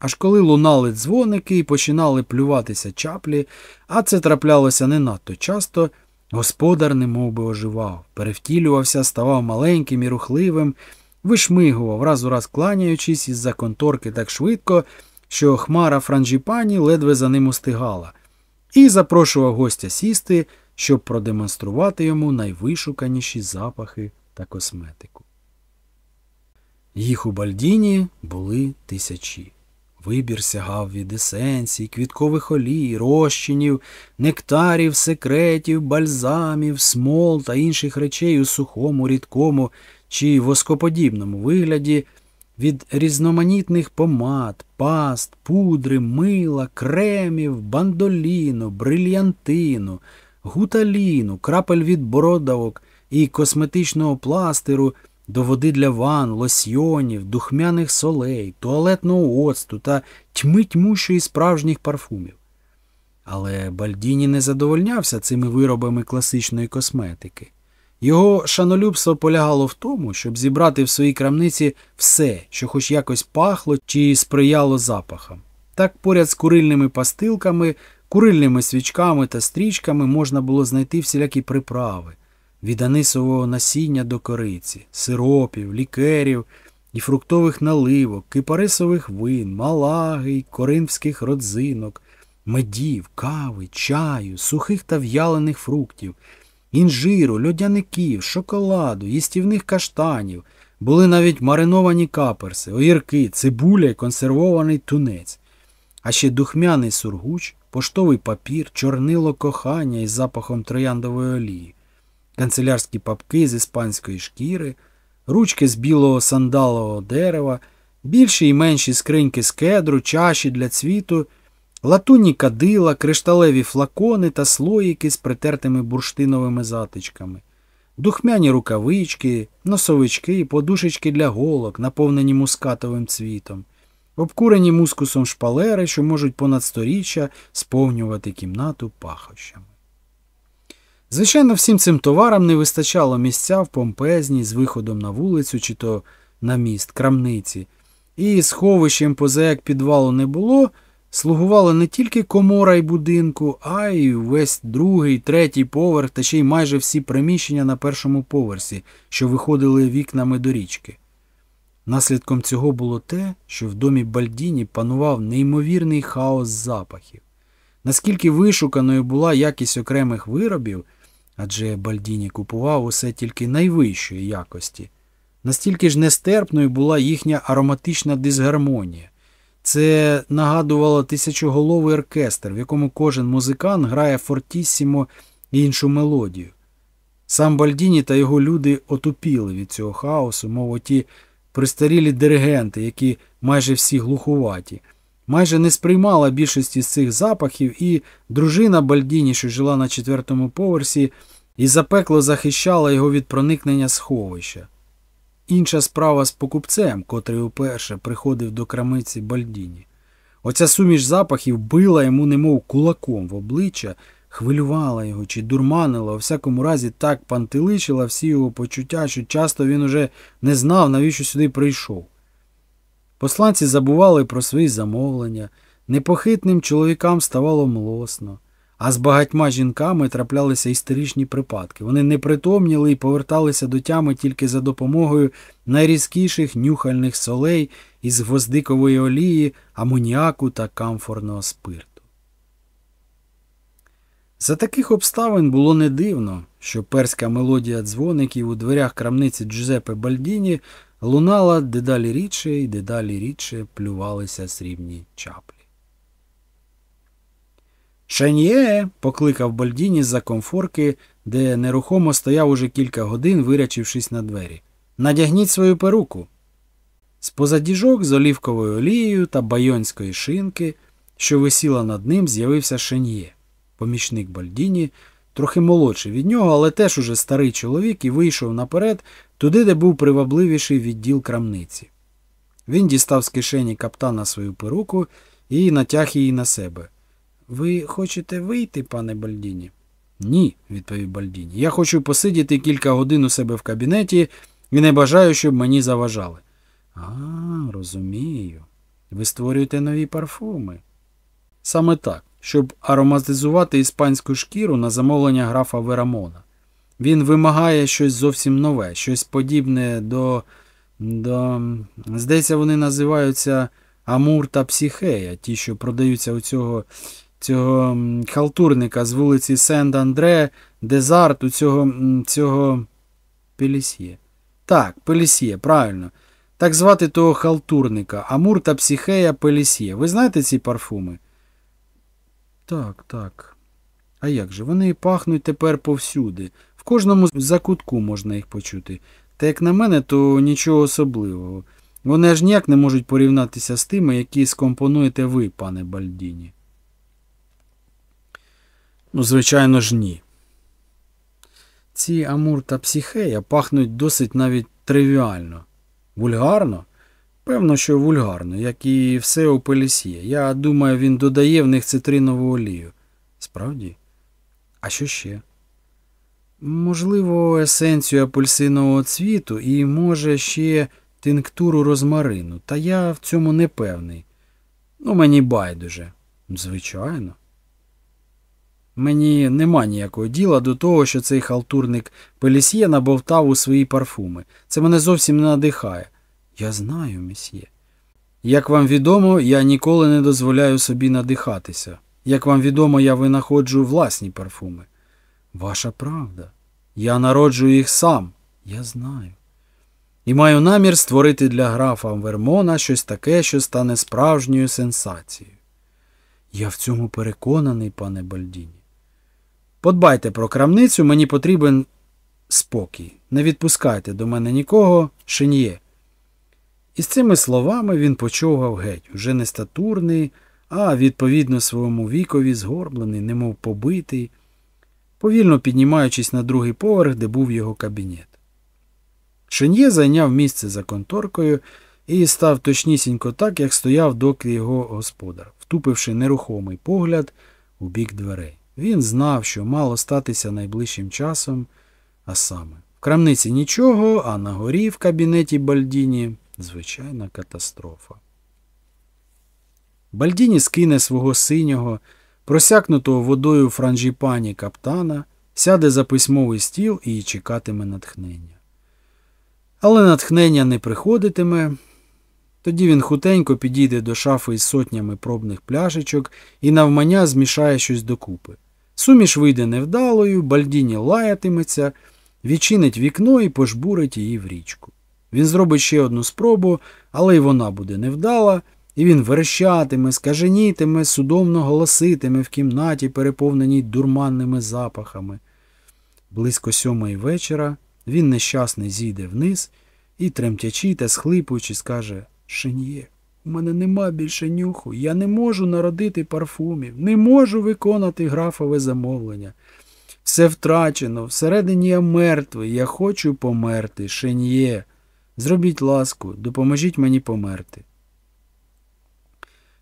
Аж коли лунали дзвоники і починали плюватися чаплі, а це траплялося не надто часто, господар немов би оживав, перевтілювався, ставав маленьким і рухливим, вишмигував, раз у раз кланяючись із-за конторки так швидко, що хмара франжіпані ледве за ним устигала, і запрошував гостя сісти, щоб продемонструвати йому найвишуканіші запахи та косметику. Їх у Бальдіні були тисячі. Вибір сягав від есенцій, квіткових олій, розчинів, нектарів, секретів, бальзамів, смол та інших речей у сухому, рідкому чи воскоподібному вигляді, від різноманітних помад, паст, пудри, мила, кремів, бандоліну, брильянтину, гуталіну, крапель від бородавок і косметичного пластиру до води для ван, лосьйонів, духмяних солей, туалетного оцту та тьми тьмущої справжніх парфумів. Але Бальдіні не задовольнявся цими виробами класичної косметики. Його шанолюбство полягало в тому, щоб зібрати в своїй крамниці все, що хоч якось пахло чи сприяло запахам. Так поряд з курильними пастилками, курильними свічками та стрічками можна було знайти всілякі приправи від анисового насіння до кориці, сиропів, лікерів і фруктових наливок, кипарисових вин, малаги, коринфських родзинок, медів, кави, чаю, сухих та в'ялених фруктів, інжиру, льодяників, шоколаду, їстівних каштанів, були навіть мариновані каперси, огірки, цибуля й консервований тунець, а ще духмяний сургуч, поштовий папір, чорнило кохання із запахом трояндової олії канцелярські папки з іспанської шкіри, ручки з білого сандалового дерева, більші і менші скриньки з кедру, чаші для цвіту, латунні кадила, кришталеві флакони та слоїки з притертими бурштиновими затичками, духмяні рукавички, носовички, подушечки для голок, наповнені мускатовим цвітом, обкурені мускусом шпалери, що можуть понад сторіччя сповнювати кімнату пахощами. Звичайно, всім цим товарам не вистачало місця в помпезній з виходом на вулицю чи то на міст, крамниці, і сховищем поза як підвалу не було, слугували не тільки комора й будинку, а й весь другий, третій поверх та ще й майже всі приміщення на першому поверсі, що виходили вікнами до річки. Наслідком цього було те, що в домі Бальдіні панував неймовірний хаос запахів. наскільки вишуканою була якість окремих виробів, адже Бальдіні купував усе тільки найвищої якості, настільки ж нестерпною була їхня ароматична дисгармонія. Це нагадувало тисячоголовий оркестр, в якому кожен музикант грає фортіссімо іншу мелодію. Сам Бальдіні та його люди отупіли від цього хаосу, мов оті пристарілі диригенти, які майже всі глухуваті, майже не сприймала більшості з цих запахів, і дружина Бальдіні, що жила на четвертому поверсі, і запекло захищала його від проникнення сховища. Інша справа з покупцем, котрий уперше приходив до крамиці Бальдіні. Оця суміш запахів била йому немов кулаком в обличчя, хвилювала його чи дурманила, у всякому разі так пантеличила всі його почуття, що часто він уже не знав, навіщо сюди прийшов. Посланці забували про свої замовлення, непохитним чоловікам ставало млосно, а з багатьма жінками траплялися істеричні припадки. Вони не притомніли і поверталися до тями тільки за допомогою найрізкіших нюхальних солей із гвоздикової олії, амоніаку та камфорного спирту. За таких обставин було не дивно, що перська мелодія дзвоників у дверях крамниці Джузепе Бальдіні лунала дедалі рідше і дедалі рідше плювалися срібні чаплі. Шеньє. покликав Бальдіні з-за комфорки, де нерухомо стояв уже кілька годин, вирячившись на двері. Надягніть свою перуку. З позадіжок з олівковою олією та байонської шинки, що висіла над ним, з'явився Шеньє помічник Бальдіні, трохи молодший від нього, але теж уже старий чоловік і вийшов наперед туди, де був привабливіший відділ крамниці. Він дістав з кишені каптана свою перуку і натяг її на себе. Ви хочете вийти, пане Бальдіні? Ні, відповів Бальдіні. Я хочу посидіти кілька годин у себе в кабінеті і не бажаю, щоб мені заважали. А, розумію. Ви створюєте нові парфуми. Саме так щоб ароматизувати іспанську шкіру на замовлення графа Верамона. Він вимагає щось зовсім нове, щось подібне до. до. Здається, вони називаються Амур та Психея, ті, що продаються у цього цього халтурника з вулиці Сент-Андре, Дезарт, у цього цього Пелісьє. Так, Пелісьє, правильно. Так звати того халтурника Амур та Психея Пелісьє. Ви знаєте ці парфуми? Так, так. А як же? Вони пахнуть тепер повсюди. В кожному закутку можна їх почути. Та як на мене, то нічого особливого. Вони аж ніяк не можуть порівнятися з тими, які скомпонуєте ви, пане Бальдіні. Ну, звичайно ж, ні. Ці Амур та Психея пахнуть досить навіть тривіально. Вульгарно? Певно, що вульгарно, як і все у Пелісьє. Я думаю, він додає в них цитринову олію. Справді? А що ще? Можливо, есенцію апельсинового цвіту і, може, ще тинктуру розмарину, та я в цьому не певний. Ну, мені байдуже. Звичайно. Мені нема ніякого діла до того, що цей халтурник Пелісьє набовтав у свої парфуми. Це мене зовсім не надихає. Я знаю, месьє. Як вам відомо, я ніколи не дозволяю собі надихатися. Як вам відомо, я винаходжу власні парфуми. Ваша правда. Я народжую їх сам. Я знаю. І маю намір створити для графа Вермона щось таке, що стане справжньою сенсацією. Я в цьому переконаний, пане Бальдіні. Подбайте про крамницю, мені потрібен спокій. Не відпускайте до мене нікого, шин'є. І з цими словами він почовгав геть, уже не статурний, а відповідно своєму вікові згорблений, немов побитий, повільно піднімаючись на другий поверх, де був його кабінет. Шен'є зайняв місце за конторкою і став точнісінько так, як стояв доки його господар, втупивши нерухомий погляд у бік дверей. Він знав, що мало статися найближчим часом, а саме в крамниці нічого, а на горі в кабінеті Бальдіні звичайна катастрофа. Бальдіні скине свого синього, просякнутого водою франжіпані каптана, сяде за письмовий стіл і чекатиме натхнення. Але натхнення не приходитиме, Тоді він хутенько підійде до шафи із сотнями пробних пляшечок і навмання змішає щось докупи. Суміш вийде невдалою, бальдіні лаятиметься, відчинить вікно і пожбурить її в річку. Він зробить ще одну спробу, але й вона буде невдала, і він верещатиме, скаженітиме, судомно голоситиме в кімнаті, переповненій дурманними запахами. Близько сьомої вечора він нещасний зійде вниз і, тремтячи та схлипуючи, скаже Шен'є, у мене нема більше нюху, я не можу народити парфумів, не можу виконати графове замовлення. Все втрачено, всередині я мертвий, я хочу померти, Шен'є. Зробіть ласку, допоможіть мені померти.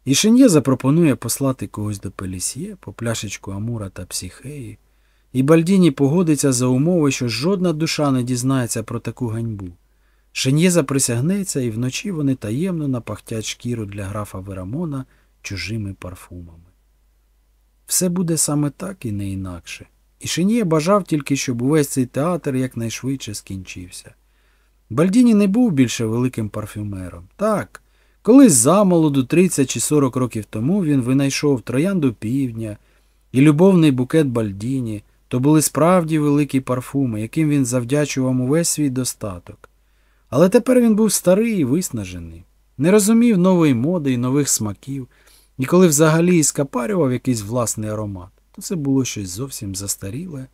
І Шен'є запропонує послати когось до Пелісьє по пляшечку Амура та Психеї, і Бальдіні погодиться за умови, що жодна душа не дізнається про таку ганьбу. Шен'є заприсягнеться, і вночі вони таємно напахтять шкіру для графа Верамона чужими парфумами. Все буде саме так і не інакше. І Шен'є бажав тільки, щоб увесь цей театр якнайшвидше скінчився. Бальдіні не був більше великим парфюмером. Так, колись замолоду 30 чи 40 років тому він винайшов троянду півдня і любовний букет Бальдіні, то були справді великі парфуми, яким він завдячував увесь свій достаток. Але тепер він був старий і виснажений, не розумів нової моди і нових смаків, і коли взагалі і скапарював якийсь власний аромат, то це було щось зовсім застаріле,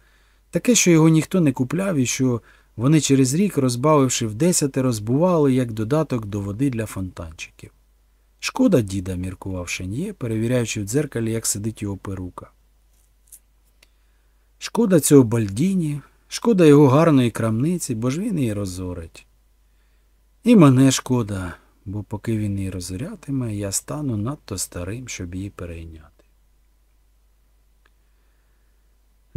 таке, що його ніхто не купляв і що вони через рік, розбавивши в десяти, розбували як додаток до води для фонтанчиків. Шкода діда, міркував Шен'є, перевіряючи в дзеркалі, як сидить його перука. Шкода цього бальдіні, шкода його гарної крамниці, бо ж він її розорить. І мене шкода, бо поки він її розорятиме, я стану надто старим, щоб її перейняти.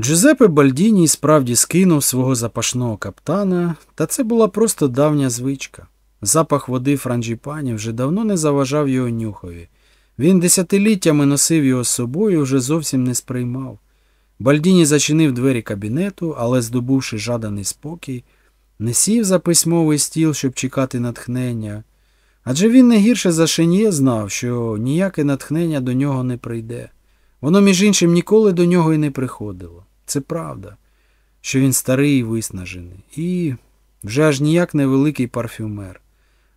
Джузеппе Бальдіні справді скинув свого запашного каптана, та це була просто давня звичка. Запах води франджіпані вже давно не заважав його нюхові. Він десятиліттями носив його з собою вже зовсім не сприймав. Бальдіні зачинив двері кабінету, але, здобувши жаданий спокій, не сів за письмовий стіл, щоб чекати натхнення. Адже він не гірше за Шенє знав, що ніяке натхнення до нього не прийде. Воно, між іншим, ніколи до нього і не приходило. Це правда, що він старий і виснажений, і вже аж ніяк не великий парфюмер.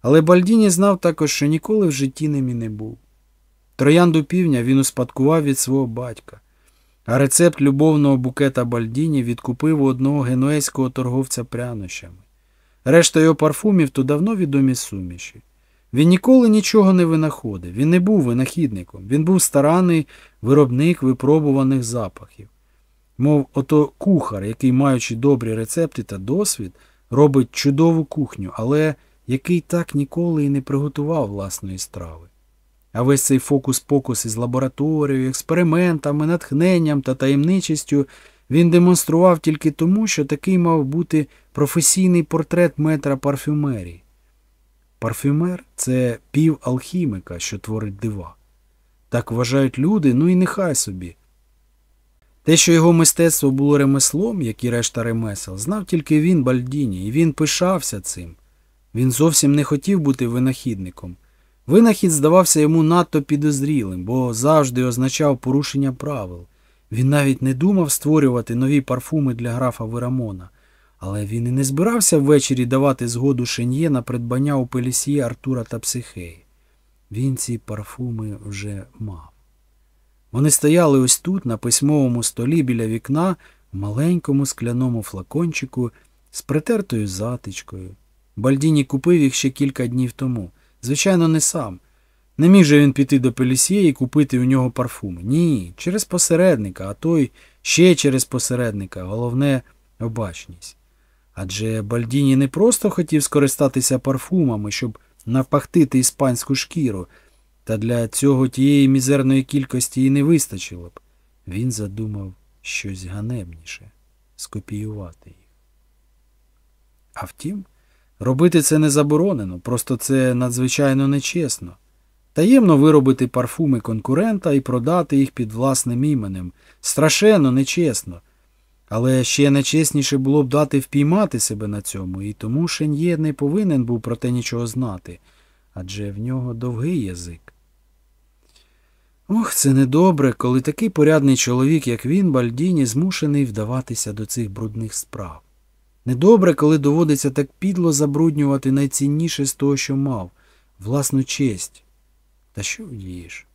Але Бальдіні знав також, що ніколи в житті ним і не був. Троянду півня він успадкував від свого батька, а рецепт любовного букета Бальдіні відкупив у одного генуезького торговця прянощами. Решта його парфумів то давно відомі суміші. Він ніколи нічого не винаходив, він не був винахідником, він був старанний виробник випробуваних запахів. Мов ото кухар, який, маючи добрі рецепти та досвід, робить чудову кухню, але який так ніколи і не приготував власної страви. А весь цей фокус-покус із лабораторією, експериментами, натхненням та таємничістю він демонстрував тільки тому, що такий мав бути професійний портрет метра парфюмерії. Парфюмер це пів алхімика, що творить дива. Так вважають люди, ну і нехай собі. Те, що його мистецтво було ремеслом, як і решта ремесел, знав тільки він, Бальдіні, і він пишався цим. Він зовсім не хотів бути винахідником. Винахід здавався йому надто підозрілим, бо завжди означав порушення правил. Він навіть не думав створювати нові парфуми для графа Верамона, але він і не збирався ввечері давати згоду Шен'є на придбання у Пелісьє Артура та Психеї. Він ці парфуми вже мав. Вони стояли ось тут, на письмовому столі біля вікна, в маленькому скляному флакончику з притертою затичкою. Бальдіні купив їх ще кілька днів тому. Звичайно, не сам. Не міг же він піти до Пелісьє і купити у нього парфуми. Ні, через посередника, а той ще через посередника, головне обачність. Адже Бальдіні не просто хотів скористатися парфумами, щоб напахтити іспанську шкіру, та для цього тієї мізерної кількості і не вистачило б. Він задумав щось ганебніше скопіювати їх. А втім, робити це не заборонено, просто це надзвичайно нечесно. Таємно виробити парфуми конкурента і продати їх під власним іменем. Страшенно нечесно. Але ще нечесніше було б дати впіймати себе на цьому, і тому Шен'є не повинен був про те нічого знати. адже в нього довгий язик. Ох, це недобре, коли такий порядний чоловік, як він, Бальдіні, змушений вдаватися до цих брудних справ. Недобре, коли доводиться так підло забруднювати найцінніше з того, що мав, власну честь. Та що вдієш?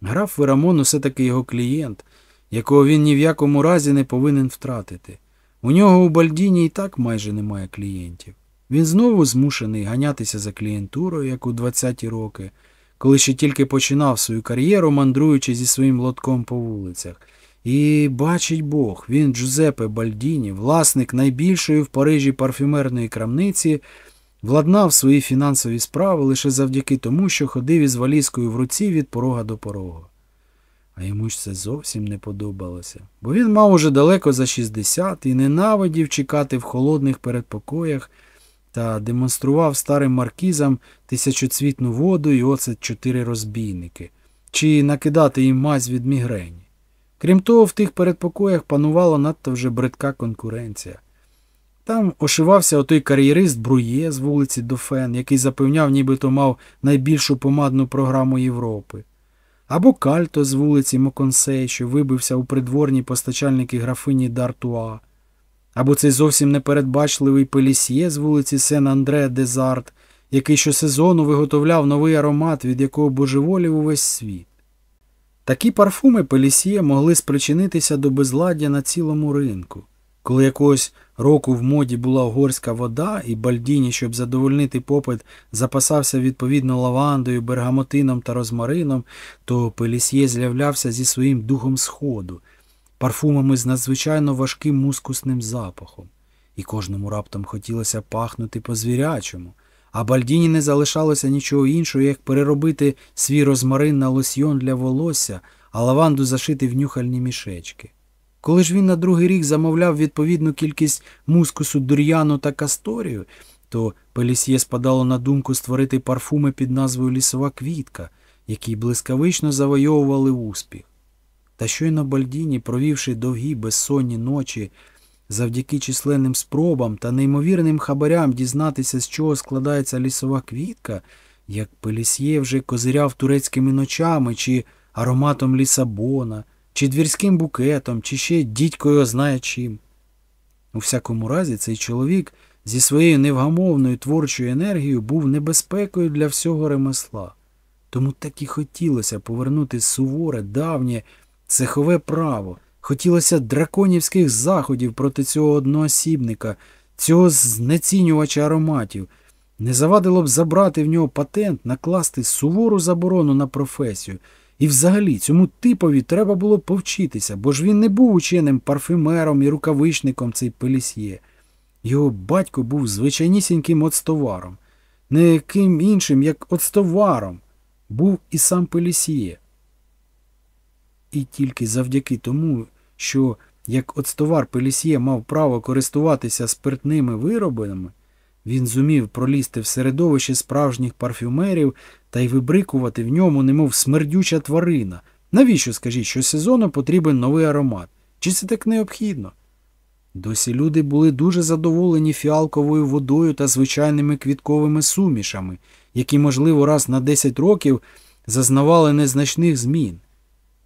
Граф Верамон усе таки його клієнт, якого він ні в якому разі не повинен втратити. У нього у Бальдіні і так майже немає клієнтів. Він знову змушений ганятися за клієнтурою, як у 20-ті роки, коли ще тільки починав свою кар'єру, мандруючи зі своїм лотком по вулицях. І бачить Бог, він Джузепе Бальдіні, власник найбільшої в Парижі парфюмерної крамниці, владнав свої фінансові справи лише завдяки тому, що ходив із валізкою в руці від порога до порога. А йому ж це зовсім не подобалося, бо він мав уже далеко за 60 і ненавидів чекати в холодних передпокоях та демонстрував старим маркізам тисячоцвітну воду і оце чотири розбійники, чи накидати їм мазь від мігрені. Крім того, в тих передпокоях панувала надто вже бридка конкуренція. Там ошивався отой кар'єрист Брує з вулиці Дофен, який запевняв, нібито мав найбільшу помадну програму Європи. Або Кальто з вулиці Моконсей, що вибився у придворні постачальники графині Д'Артуа, або цей зовсім непередбачливий Пелісьє з вулиці Сен-Андре Дезарт, який щосезону виготовляв новий аромат, від якого божеволів увесь світ. Такі парфуми Пелісьє могли спричинитися до безладдя на цілому ринку. Коли якогось року в моді була угорська вода, і Бальдіні, щоб задовольнити попит, запасався відповідно лавандою, бергамотином та розмарином, то Пелісьє з'являвся зі своїм духом сходу, парфумами з надзвичайно важким мускусним запахом. І кожному раптом хотілося пахнути по-звірячому, а Бальдіні не залишалося нічого іншого, як переробити свій розмарин на лосьйон для волосся, а лаванду зашити в нюхальні мішечки. Коли ж він на другий рік замовляв відповідну кількість мускусу дур'яну та касторію, то Пелісьє спадало на думку створити парфуми під назвою Лісова квітка, які блискавично завойовували успіх. Та щойно Бальдіні, провівши довгі безсонні ночі, завдяки численним спробам та неймовірним хабарям дізнатися, з чого складається лісова квітка, як Пелісьє вже козиряв турецькими ночами чи ароматом Лісабона чи двірським букетом, чи ще дідькою знає чим. У всякому разі, цей чоловік зі своєю невгамовною творчою енергією був небезпекою для всього ремесла. Тому так і хотілося повернути суворе, давнє, цехове право, хотілося драконівських заходів проти цього одноосібника, цього знецінювача ароматів. Не завадило б забрати в нього патент, накласти сувору заборону на професію. І взагалі цьому типові треба було повчитися, бо ж він не був ученим парфюмером і рукавичником цей Пелісьє. Його батько був звичайнісіньким оцтоваром, не ким іншим, як оцтоваром, був і сам Пелісьє. І тільки завдяки тому, що як оцтовар Пелісьє мав право користуватися спиртними виробами, він зумів пролізти в середовище справжніх парфюмерів та й вибрикувати в ньому, немов смердюча тварина. Навіщо, скажіть, що сезону потрібен новий аромат? Чи це так необхідно? Досі люди були дуже задоволені фіалковою водою та звичайними квітковими сумішами, які, можливо, раз на 10 років зазнавали незначних змін.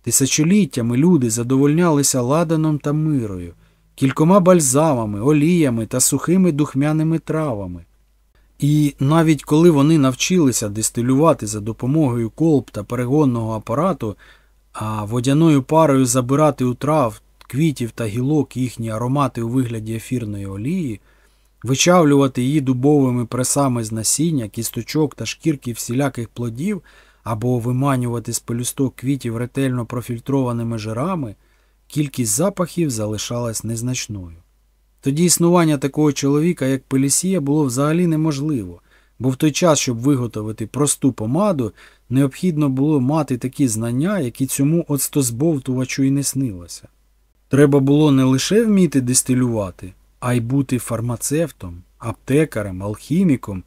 Тисячоліттями люди задовольнялися ладаном та мирою, кількома бальзамами, оліями та сухими духмяними травами. І навіть коли вони навчилися дистилювати за допомогою колб та перегонного апарату, а водяною парою забирати у трав, квітів та гілок їхні аромати у вигляді ефірної олії, вичавлювати її дубовими пресами з насіння, кісточок та шкірки всіляких плодів, або виманювати з пелюсток квітів ретельно профільтрованими жирами, кількість запахів залишалась незначною. Тоді існування такого чоловіка, як Пелісія, було взагалі неможливо, бо в той час, щоб виготовити просту помаду, необхідно було мати такі знання, які цьому оцтозбовтувачу і не снилося. Треба було не лише вміти дистилювати, а й бути фармацевтом, аптекарем, алхіміком,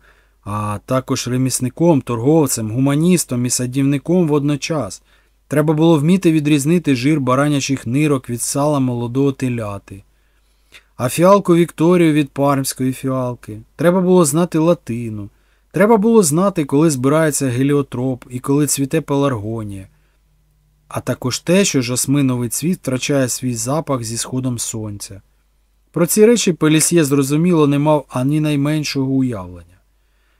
а також ремісником, торговцем, гуманістом і садівником водночас. Треба було вміти відрізнити жир баранячих нирок від сала молодого теляти а фіалку Вікторію від пармської фіалки. Треба було знати латину. Треба було знати, коли збирається геліотроп і коли цвіте пеларгонія, а також те, що жасминовий цвіт втрачає свій запах зі сходом сонця. Про ці речі Пелісьє зрозуміло не мав ані найменшого уявлення.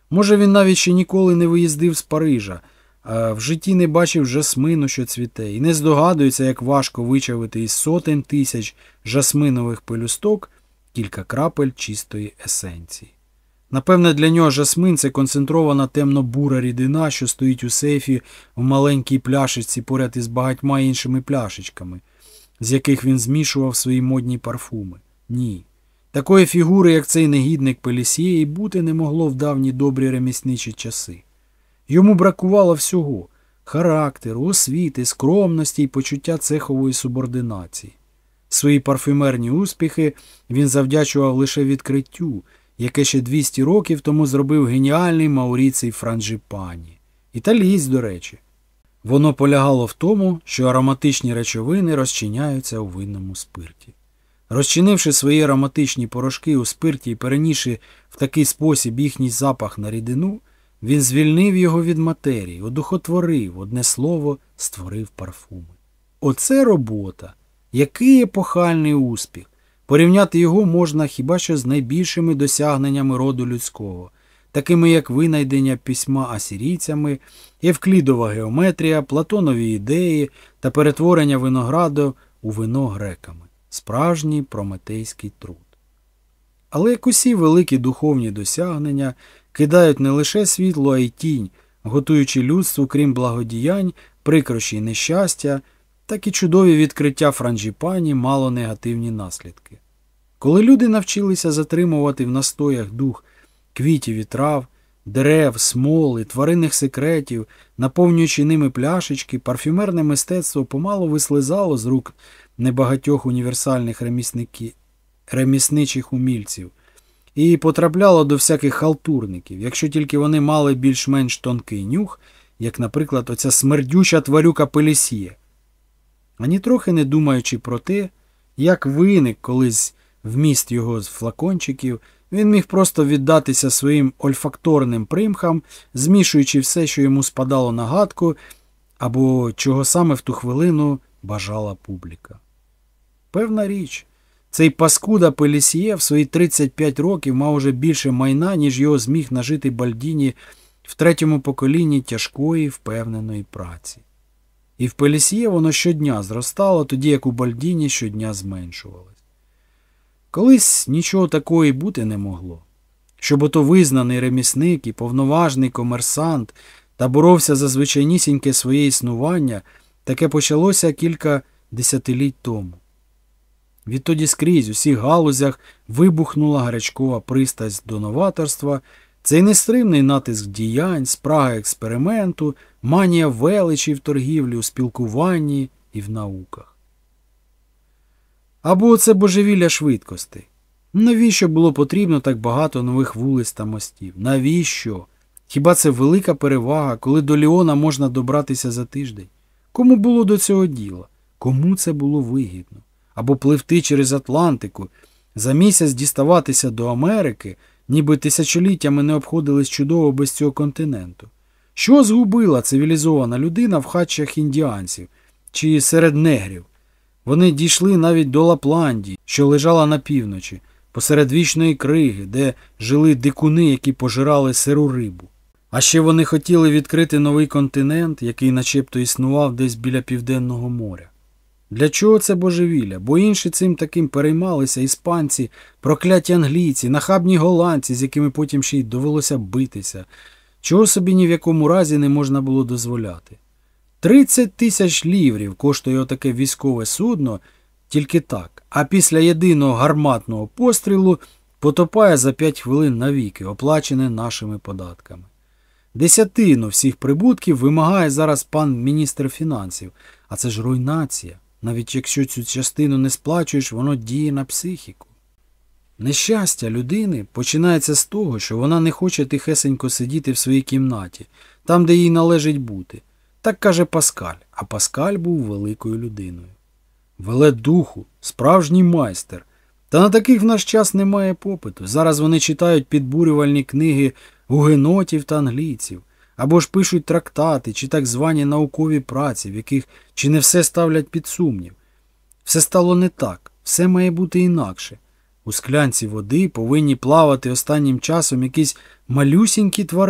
Може, він навіть ще ніколи не виїздив з Парижа, а в житті не бачив жасмину, що цвіте, і не здогадується, як важко вичавити із сотень тисяч жасминових пелюсток кілька крапель чистої есенції. Напевне, для нього жасмин це концентрована темно-бура рідина, що стоїть у сейфі в маленькій пляшечці поряд із багатьма іншими пляшечками, з яких він змішував свої модні парфуми. Ні. Такої фігури, як цей негідник Пелісіє, і бути не могло в давні добрі ремісничі часи. Йому бракувало всього характеру, освіти, скромності і почуття цехової субординації. Свої парфюмерні успіхи він завдячував лише відкриттю, яке ще 200 років тому зробив геніальний Мауріцій Франджипані. Італієць, до речі. Воно полягало в тому, що ароматичні речовини розчиняються у винному спирті. Розчинивши свої ароматичні порошки у спирті і перенісши в такий спосіб їхній запах на рідину, він звільнив його від матерії, одухотворив, одне слово, створив парфуми. Оце робота. Який епохальний успіх! Порівняти його можна хіба що з найбільшими досягненнями роду людського, такими як винайдення письма асірійцями, евклідова геометрія, платонові ідеї та перетворення винограду у вино греками. Справжній прометейський труд. Але як усі великі духовні досягнення кидають не лише світло, а й тінь, готуючи людству, крім благодіянь, прикрощі й нещастя, так і чудові відкриття франджіпані мало негативні наслідки. Коли люди навчилися затримувати в настоях дух квітів і трав, дерев, смоли, тваринних секретів, наповнюючи ними пляшечки, парфюмерне мистецтво помало вислизало з рук небагатьох універсальних ремісничих умільців і потрапляло до всяких халтурників, якщо тільки вони мали більш-менш тонкий нюх, як, наприклад, оця смердюча тварюка Пелісіє. Ані трохи не думаючи про те, як виник колись вміст його з флакончиків, він міг просто віддатися своїм ольфакторним примхам, змішуючи все, що йому спадало на гадку, або чого саме в ту хвилину бажала публіка. Певна річ, цей паскуда Пелісіє в свої 35 років мав уже більше майна, ніж його зміг нажити Бальдіні в третьому поколінні тяжкої, впевненої праці. І в Пелісіє воно щодня зростало, тоді як у Бальдіні щодня зменшувалось. Колись нічого такої бути не могло. Щоб ото визнаний ремісник і повноважний комерсант та боровся за звичайнісіньке своє існування, таке почалося кілька десятиліть тому. Відтоді скрізь у всіх галузях вибухнула гарячкова пристасть до новаторства, цей нестримний натиск діянь, спрага експерименту, манія величі в торгівлі, у спілкуванні і в науках. Або це божевілля швидкостей. Навіщо було потрібно так багато нових вулиць та мостів? Навіщо? Хіба це велика перевага, коли до Ліона можна добратися за тиждень? Кому було до цього діла? Кому це було вигідно? Або пливти через Атлантику, за місяць діставатися до Америки, ніби тисячоліттями не обходились чудово без цього континенту. Що згубила цивілізована людина в хатчах індіанців чи серед негрів? Вони дійшли навіть до Лапландії, що лежала на півночі, посеред вічної криги, де жили дикуни, які пожирали сиру рибу. А ще вони хотіли відкрити новий континент, який начебто існував десь біля Південного моря. Для чого це божевілля? Бо інші цим таким переймалися іспанці, прокляті англійці, нахабні голландці, з якими потім ще й довелося битися, чого собі ні в якому разі не можна було дозволяти. 30 тисяч ліврів коштує отаке військове судно тільки так, а після єдиного гарматного пострілу потопає за 5 хвилин навіки, оплачене нашими податками. Десятину всіх прибутків вимагає зараз пан міністр фінансів, а це ж руйнація. Навіть якщо цю частину не сплачуєш, воно діє на психіку. Нещастя людини починається з того, що вона не хоче тихесенько сидіти в своїй кімнаті, там, де їй належить бути. Так каже Паскаль, а Паскаль був великою людиною. Веле духу, справжній майстер. Та на таких в наш час немає попиту. Зараз вони читають підбурювальні книги гугенотів та англійців, або ж пишуть трактати чи так звані наукові праці, в яких чи не все ставлять під сумнів. Все стало не так, все має бути інакше. У склянці води повинні плавати останнім часом якісь малюсінькі тварини.